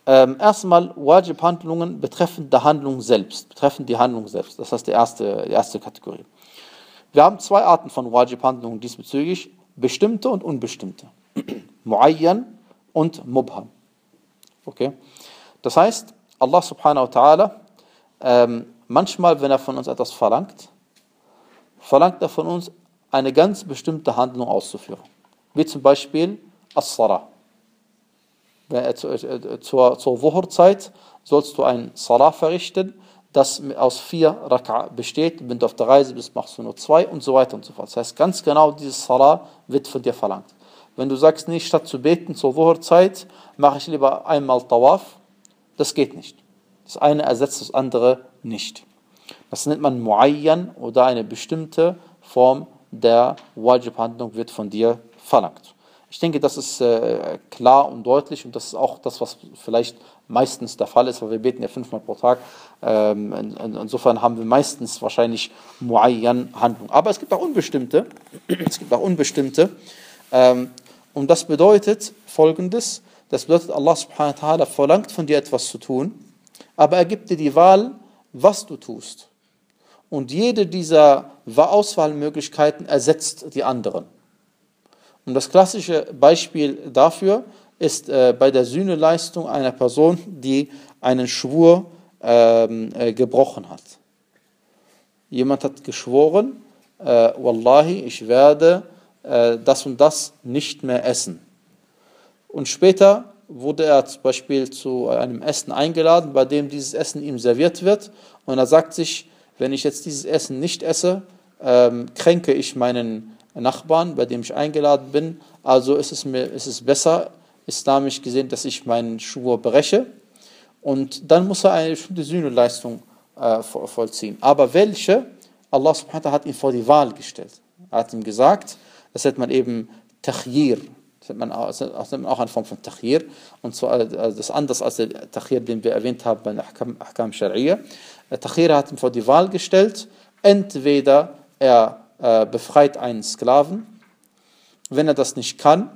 Speaker 1: Ähm, erstmal Wajib-Handlungen betreffen die Handlung selbst, betreffen die Handlung selbst. Das ist die erste, die erste Kategorie. Wir haben zwei Arten von Wajib-Handlungen diesbezüglich, bestimmte und unbestimmte. Muayyan und Mubham. Okay? Das heißt, Allah subhanahu wa ta'ala, ähm, manchmal, wenn er von uns etwas verlangt, verlangt er von uns, eine ganz bestimmte Handlung auszuführen. Wie zum Beispiel As-Salah. Äh, zur, zur Wuhurzeit sollst du ein Salah verrichten, das aus vier Raka besteht. Wenn du auf der Reise bist, machst du nur zwei und so weiter und so fort. Das heißt, ganz genau dieses Salah wird von dir verlangt. Wenn du sagst, nee, statt zu beten zur Wuhurzeit, mache ich lieber einmal Tawaf, das geht nicht. Das eine ersetzt das andere nicht. Das nennt man Muayyan oder eine bestimmte Form der Wajib-Handlung wird von dir verlangt. Ich denke, das ist äh, klar und deutlich und das ist auch das, was vielleicht meistens der Fall ist, weil wir beten ja fünfmal pro Tag. Ähm, in, in, insofern haben wir meistens wahrscheinlich Muayyan Handlung. Aber es gibt auch unbestimmte. es gibt auch unbestimmte. Ähm, und das bedeutet folgendes: Das bedeutet, Allah subhanahu wa ta'ala verlangt von dir etwas zu tun, aber er gibt dir die Wahl, was du tust. Und jede dieser Auswahlmöglichkeiten ersetzt die anderen. Und das klassische Beispiel dafür ist äh, bei der Sühneleistung einer Person, die einen Schwur ähm, äh, gebrochen hat. Jemand hat geschworen, äh, Wallahi, ich werde äh, das und das nicht mehr essen. Und später wurde er zum Beispiel zu einem Essen eingeladen, bei dem dieses Essen ihm serviert wird. Und er sagt sich, wenn ich jetzt dieses Essen nicht esse, ähm, kränke ich meinen Nachbarn, bei dem ich eingeladen bin. Also ist es, mir, ist es besser, islamisch gesehen, dass ich meinen Schwur breche. Und dann muss er eine bestimmte Sühneleistung äh, vollziehen. Aber welche? Allah subhanahu wa ta'ala hat ihn vor die Wahl gestellt. Er hat ihm gesagt, das nennt man eben Tachir. Nennt man auch, das nennt man auch eine Form von Tachir. Und zwar also das ist anders als der Tachir, den wir erwähnt haben bei Ahkam, Ahkam Sharia. Tachir hat ihn vor die Wahl gestellt. Entweder er äh, befreit einen Sklaven. Wenn er das nicht kann,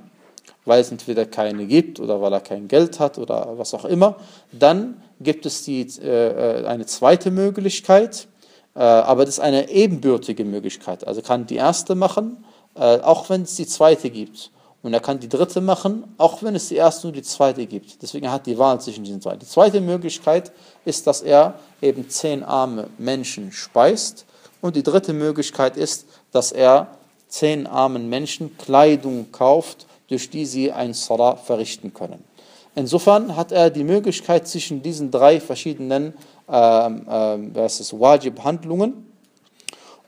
Speaker 1: weil es entweder keine gibt oder weil er kein Geld hat oder was auch immer, dann gibt es die, äh, äh eine zweite Möglichkeit, äh, aber das ist eine ebenbürtige Möglichkeit. Also kann die erste machen, äh, auch wenn es die zweite gibt. Und er kann die dritte machen, auch wenn es die erste und die zweite gibt. Deswegen hat die Wahl zwischen diesen zwei. Die zweite Möglichkeit ist, dass er eben zehn arme Menschen speist. Und die dritte Möglichkeit ist, dass er zehn armen Menschen Kleidung kauft, durch die sie ein Salah verrichten können. Insofern hat er die Möglichkeit zwischen diesen drei verschiedenen ähm, äh, Wajib-Handlungen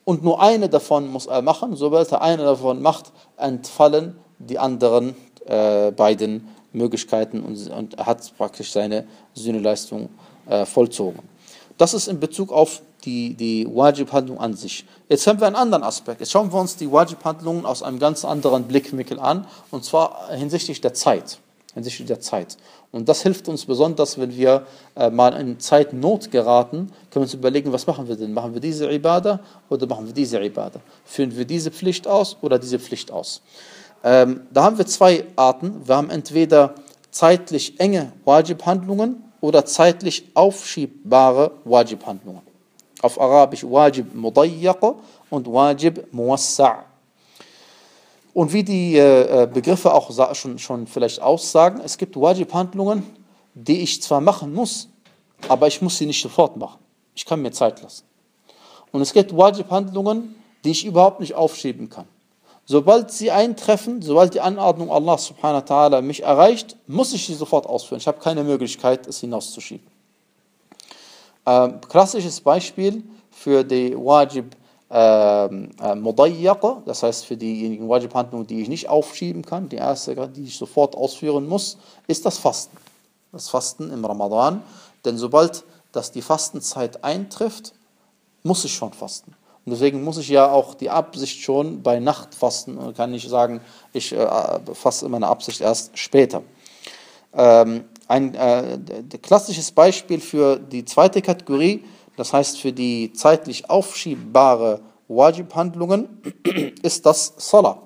Speaker 1: und nur eine davon muss er machen. Sobald er eine davon macht, entfallen die anderen äh, beiden Möglichkeiten und, und, hat praktisch seine Sühneleistung äh, vollzogen. Das ist in Bezug auf die, die Wajib-Handlung an sich. Jetzt haben wir einen anderen Aspekt. Jetzt schauen wir uns die Wajib-Handlungen aus einem ganz anderen Blickwinkel an, und zwar hinsichtlich der Zeit. Hinsichtlich der Zeit. Und das hilft uns besonders, wenn wir äh, mal in Zeitnot geraten, können wir uns überlegen, was machen wir denn? Machen wir diese Ibadah oder machen wir diese Ibadah? Führen wir diese Pflicht aus oder diese Pflicht aus? Ähm, da haben wir zwei Arten. Wir haben entweder zeitlich enge Wajib-Handlungen oder zeitlich aufschiebbare Wajib-Handlungen. Auf Arabisch Wajib Mudayyaq und Wajib Muwassa'. Und wie die äh, äh Begriffe auch schon, schon vielleicht aussagen, es gibt Wajib-Handlungen, die ich zwar machen muss, aber ich muss sie nicht sofort machen. Ich kann mir Zeit lassen. Und es gibt Wajib-Handlungen, die ich überhaupt nicht aufschieben kann. Sobald sie eintreffen, sobald die Anordnung Allah subhanahu wa ta'ala mich erreicht, muss ich sie sofort ausführen. Ich habe keine Möglichkeit, es hinauszuschieben. Ähm, klassisches Beispiel für die Wajib ähm, äh, Mudayyaq, das heißt für diejenigen Wajib-Handlungen, die ich nicht aufschieben kann, die erste, die ich sofort ausführen muss, ist das Fasten. Das Fasten im Ramadan. Denn sobald das die Fastenzeit eintrifft, muss ich schon fasten. Und deswegen muss ich ja auch die Absicht schon bei Nacht fasten und kann nicht sagen, ich äh, faste meine Absicht erst später. Ähm, ein äh, klassisches Beispiel für die zweite Kategorie, das heißt für die zeitlich aufschiebbare Wajib-Handlungen, ist das Salah.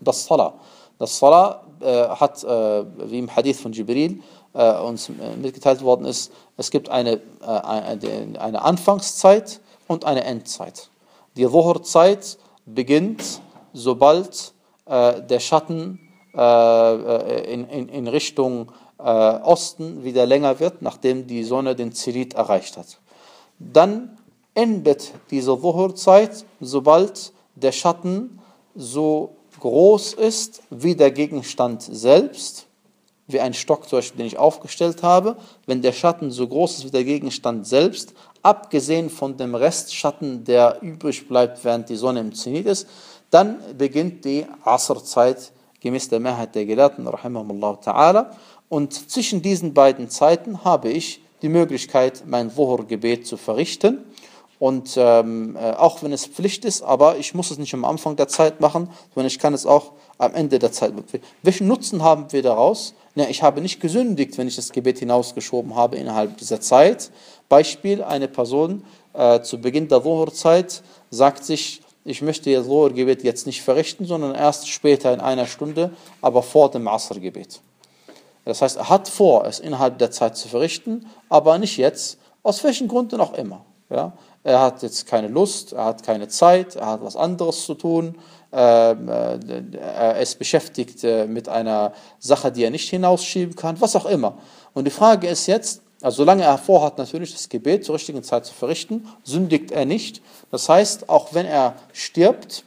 Speaker 1: Das Salah. Das Salah äh, hat, äh, wie im Hadith von Jibril äh, uns äh, mitgeteilt worden ist, es gibt eine, eine Anfangszeit, und eine Endzeit. Die Dhuhr-Zeit beginnt, sobald äh, der Schatten äh, in, in, in, Richtung äh, Osten wieder länger wird, nachdem die Sonne den Zirit erreicht hat. Dann endet diese Dhuhr-Zeit, sobald der Schatten so groß ist wie der Gegenstand selbst, wie ein Stock zum Beispiel, den ich aufgestellt habe, wenn der Schatten so groß ist wie der Gegenstand selbst, abgesehen von dem Restschatten, der übrig bleibt, während die Sonne im Zenit ist, dann beginnt die Asr-Zeit gemäß der Mehrheit der Gelehrten, rahimahumullah ta'ala. Und zwischen diesen beiden Zeiten habe ich die Möglichkeit, mein Wuhur-Gebet zu verrichten. Und ähm, äh, auch wenn es Pflicht ist, aber ich muss es nicht am Anfang der Zeit machen, sondern ich kann es auch am Ende der Zeit. Welchen Nutzen haben wir daraus? Ja, ich habe nicht gesündigt, wenn ich das Gebet hinausgeschoben habe innerhalb dieser Zeit. Beispiel, eine Person äh, zu Beginn der Dhuhr-Zeit sagt sich, ich möchte das Dhuhr-Gebet jetzt nicht verrichten, sondern erst später in einer Stunde, aber vor dem Asr-Gebet. Das heißt, er hat vor, es innerhalb der Zeit zu verrichten, aber nicht jetzt, aus welchen Gründen auch immer. Ja? Er hat jetzt keine Lust, er hat keine Zeit, er hat was anderes zu tun, ähm, äh, er ist beschäftigt äh, mit einer Sache, die er nicht hinausschieben kann, was auch immer. Und die Frage ist jetzt, also solange er vorhat, natürlich das Gebet zur richtigen Zeit zu verrichten, sündigt er nicht. Das heißt, auch wenn er stirbt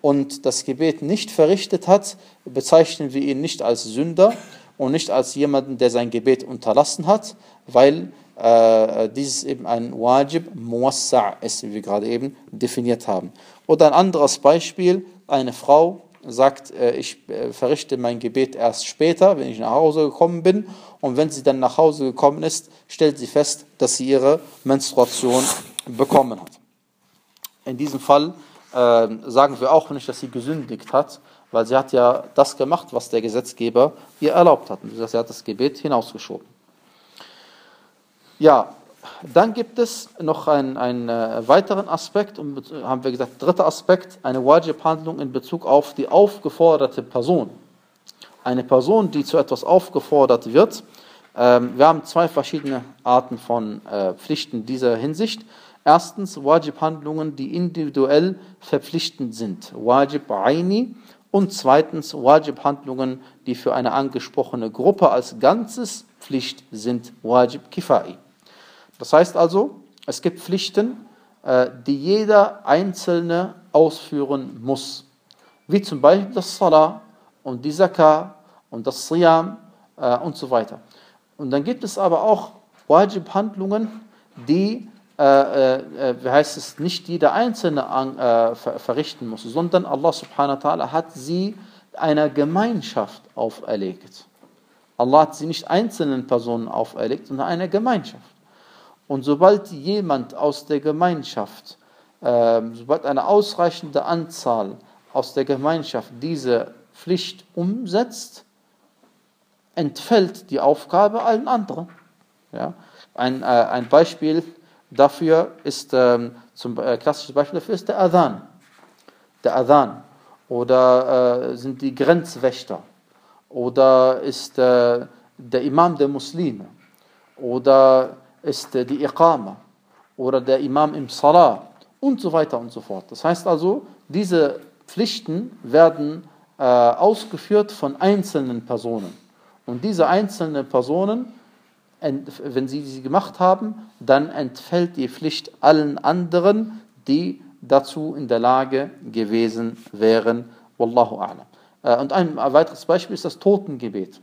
Speaker 1: und das Gebet nicht verrichtet hat, bezeichnen wir ihn nicht als Sünder und nicht als jemanden, der sein Gebet unterlassen hat, weil äh, dieses eben ein Wajib Muwassa' ist, wie wir gerade eben definiert haben. Oder ein anderes Beispiel, eine Frau sagt, äh, ich äh, verrichte mein Gebet erst später, wenn ich nach Hause gekommen bin. Und wenn sie dann nach Hause gekommen ist, stellt sie fest, dass sie ihre Menstruation bekommen hat. In diesem Fall äh, sagen wir auch nicht, dass sie gesündigt hat, weil sie hat ja das gemacht, was der Gesetzgeber ihr erlaubt hat. Sie hat das Gebet hinausgeschoben. Ja, dann gibt es noch einen, einen äh, weiteren Aspekt, und haben wir gesagt, dritter Aspekt, eine Wajib-Handlung in Bezug auf die aufgeforderte Person. Eine Person, die zu etwas aufgefordert wird. Ähm, wir haben zwei verschiedene Arten von äh, Pflichten dieser Hinsicht. Erstens Wajib-Handlungen, die individuell verpflichtend sind. Wajib Aini. Und zweitens Wajib-Handlungen, die für eine angesprochene Gruppe als Ganzes Pflicht sind. Wajib Kifai. Das heißt also, es gibt Pflichten, äh, die jeder Einzelne ausführen muss. Wie zum Beispiel das Salah und die Zakah und das Siyam äh, und so weiter. Und dann gibt es aber auch Wajib-Handlungen, die, äh, wie heißt es, nicht jeder Einzelne verrichten muss, sondern Allah subhanahu wa ta'ala hat sie einer Gemeinschaft auferlegt. Allah hat sie nicht einzelnen Personen auferlegt, sondern einer Gemeinschaft. Und sobald jemand aus der Gemeinschaft, äh, sobald eine ausreichende Anzahl aus der Gemeinschaft diese Pflicht umsetzt, entfällt die Aufgabe allen anderen. Ja? Ein, äh, ein Beispiel dafür ist, äh, zum äh, klassisches Beispiel dafür ist der Adhan. Der Adhan. Oder äh, sind die Grenzwächter. Oder ist äh, der Imam der Muslime. Oder ist die Iqama oder der Imam im Salah und so weiter und so fort. Das heißt also, diese Pflichten werden äh, ausgeführt von einzelnen Personen. Und diese einzelnen Personen, wenn sie sie gemacht haben, dann entfällt die Pflicht allen anderen, die dazu in der Lage gewesen wären. Wallahu a'lam. Äh, und ein weiteres Beispiel ist das Totengebet.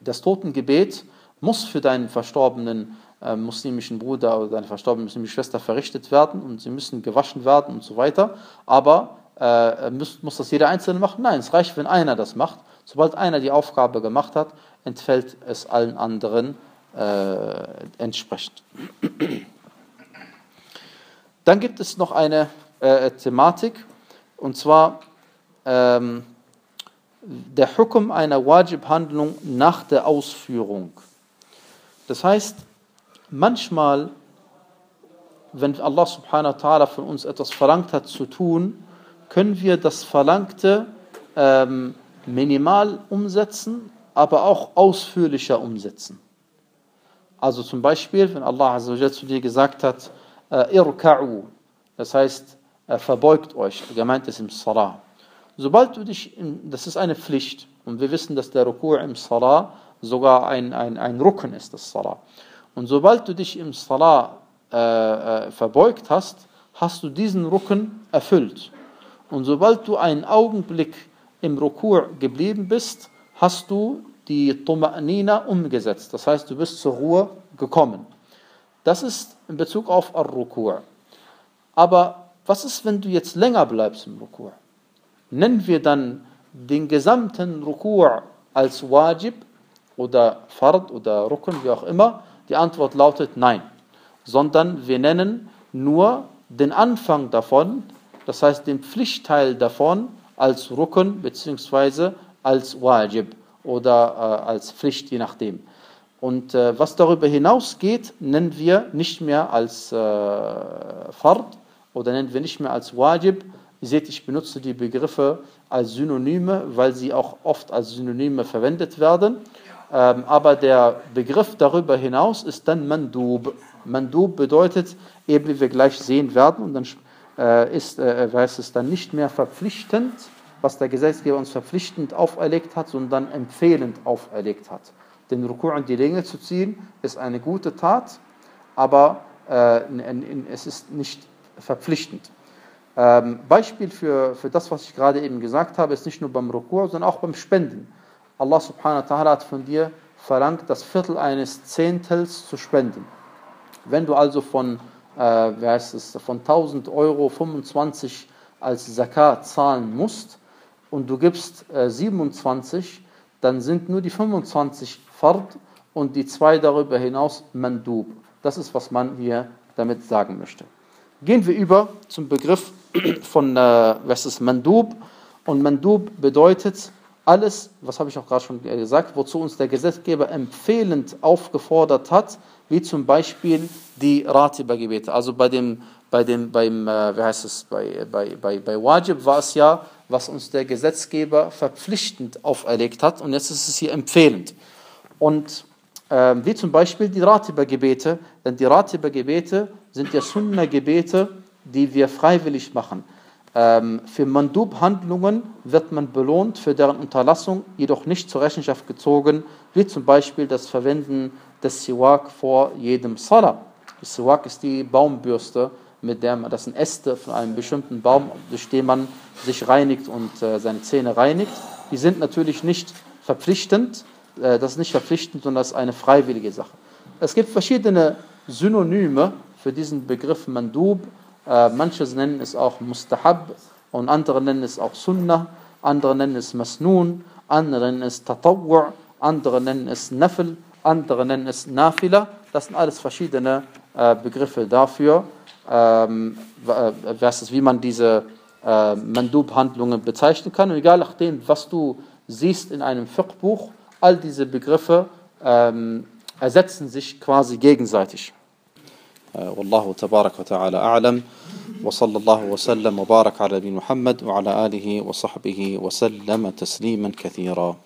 Speaker 1: Das Totengebet muss für deinen verstorbenen äh, muslimischen Bruder oder deine verstorbene muslimische Schwester verrichtet werden und sie müssen gewaschen werden und so weiter. Aber äh, muss, muss das jeder Einzelne machen? Nein, es reicht, wenn einer das macht. Sobald einer die Aufgabe gemacht hat, entfällt es allen anderen äh, entsprechend. Dann gibt es noch eine äh, Thematik, und zwar ähm, der Hukum einer Wajib-Handlung nach der Ausführung. Das heißt, manchmal, wenn Allah subhanahu wa ta'ala von uns etwas verlangt hat zu tun, können wir das Verlangte ähm, minimal umsetzen, aber auch ausführlicher umsetzen. Also zum Beispiel, wenn Allah zu dir gesagt hat, äh, irka'u, das heißt, äh, verbeugt euch, gemeint ist im Salah. Sobald du dich, in, das ist eine Pflicht, und wir wissen, dass der Ruku' im Salah sogar ein, ein, ein Rucken ist, das Salah. Und sobald du dich im Salah äh, äh, verbeugt hast, hast du diesen Rücken erfüllt. Und sobald du einen Augenblick im Rukur geblieben bist, hast du die Tuma'nina umgesetzt. Das heißt, du bist zur Ruhe gekommen. Das ist in Bezug auf Ar-Rukur. Aber was ist, wenn du jetzt länger bleibst im Rukur? Nennen wir dann den gesamten Rukur als Wajib oder Fard oder Rukun, wie auch immer, die Antwort lautet nein, sondern wir nennen nur den Anfang davon, das heißt den Pflichtteil davon als Rukun bzw. als Wajib oder äh, als Pflicht, je nachdem. Und äh, was darüber hinausgeht, nennen wir nicht mehr als äh, Fard oder nennen wir nicht mehr als Wajib. Ihr seht, ich benutze die Begriffe als Synonyme, weil sie auch oft als Synonyme verwendet werden. Ähm, aber der Begriff darüber hinaus ist dann Mandub. Mandub bedeutet, eben wie wir gleich sehen werden, und dann äh, ist, äh, heißt es dann nicht mehr verpflichtend, was der Gesetzgeber uns verpflichtend auferlegt hat, sondern empfehlend auferlegt hat. Den Ruku' und die Länge zu ziehen, ist eine gute Tat, aber äh, es ist nicht verpflichtend. Ähm, Beispiel für, für das, was ich gerade eben gesagt habe, ist nicht nur beim Ruku', sondern auch beim Spenden. Allah subhanahu wa ta'ala hat von dir verlangt, das Viertel eines Zehntels zu spenden. Wenn du also von, äh, wie heißt es, von 1000 Euro 25 als Zakat zahlen musst, und du gibst äh, 27, dann sind nur die 25 Fard und die zwei darüber hinaus Mandub. Das ist, was man hier damit sagen möchte. Gehen wir über zum Begriff von, äh, was ist Mandub? Und Mandub bedeutet alles, was habe ich auch gerade schon gesagt, wozu uns der Gesetzgeber empfehlend aufgefordert hat, wie zum Beispiel die Ratiba-Gebete. Also bei dem, bei dem, beim, äh, wie heißt es, bei, bei, bei, bei Wajib war es ja, was uns der Gesetzgeber verpflichtend auferlegt hat und jetzt ist es hier empfehlend. Und äh, wie zum Beispiel die Ratiba-Gebete, denn die Ratiba-Gebete sind ja Sunna-Gebete, die wir freiwillig machen. Ähm, für Mandub-Handlungen wird man belohnt, für deren Unterlassung jedoch nicht zur Rechenschaft gezogen, wie zum Beispiel das Verwenden des Siwak vor jedem Salah. Die Siwak ist die Baumbürste, mit der man, das sind Äste von einem bestimmten Baum, durch den man sich reinigt und äh, seine Zähne reinigt. Die sind natürlich nicht verpflichtend, äh, das ist nicht verpflichtend, sondern das ist eine freiwillige Sache. Es gibt verschiedene Synonyme für diesen Begriff Mandub. Äh, manche nennen es auch Mustahab und andere nennen es auch Sunnah, andere nennen es Masnun, andere nennen es Tatawwu', andere nennen es Nafil, andere nennen es Nafila. Das sind alles verschiedene äh, Begriffe dafür, ähm, wie man diese äh, Mandub-Handlungen bezeichnen kann. Und egal nachdem, was du siehst in einem Fiqh-Buch, all diese Begriffe ähm, ersetzen sich quasi gegenseitig. والله تبارك وتعالى أعلم. وصلى الله وسلم وبارك على نبينا محمد وعلى آله وصحبه وسلم تسليما كثيرا.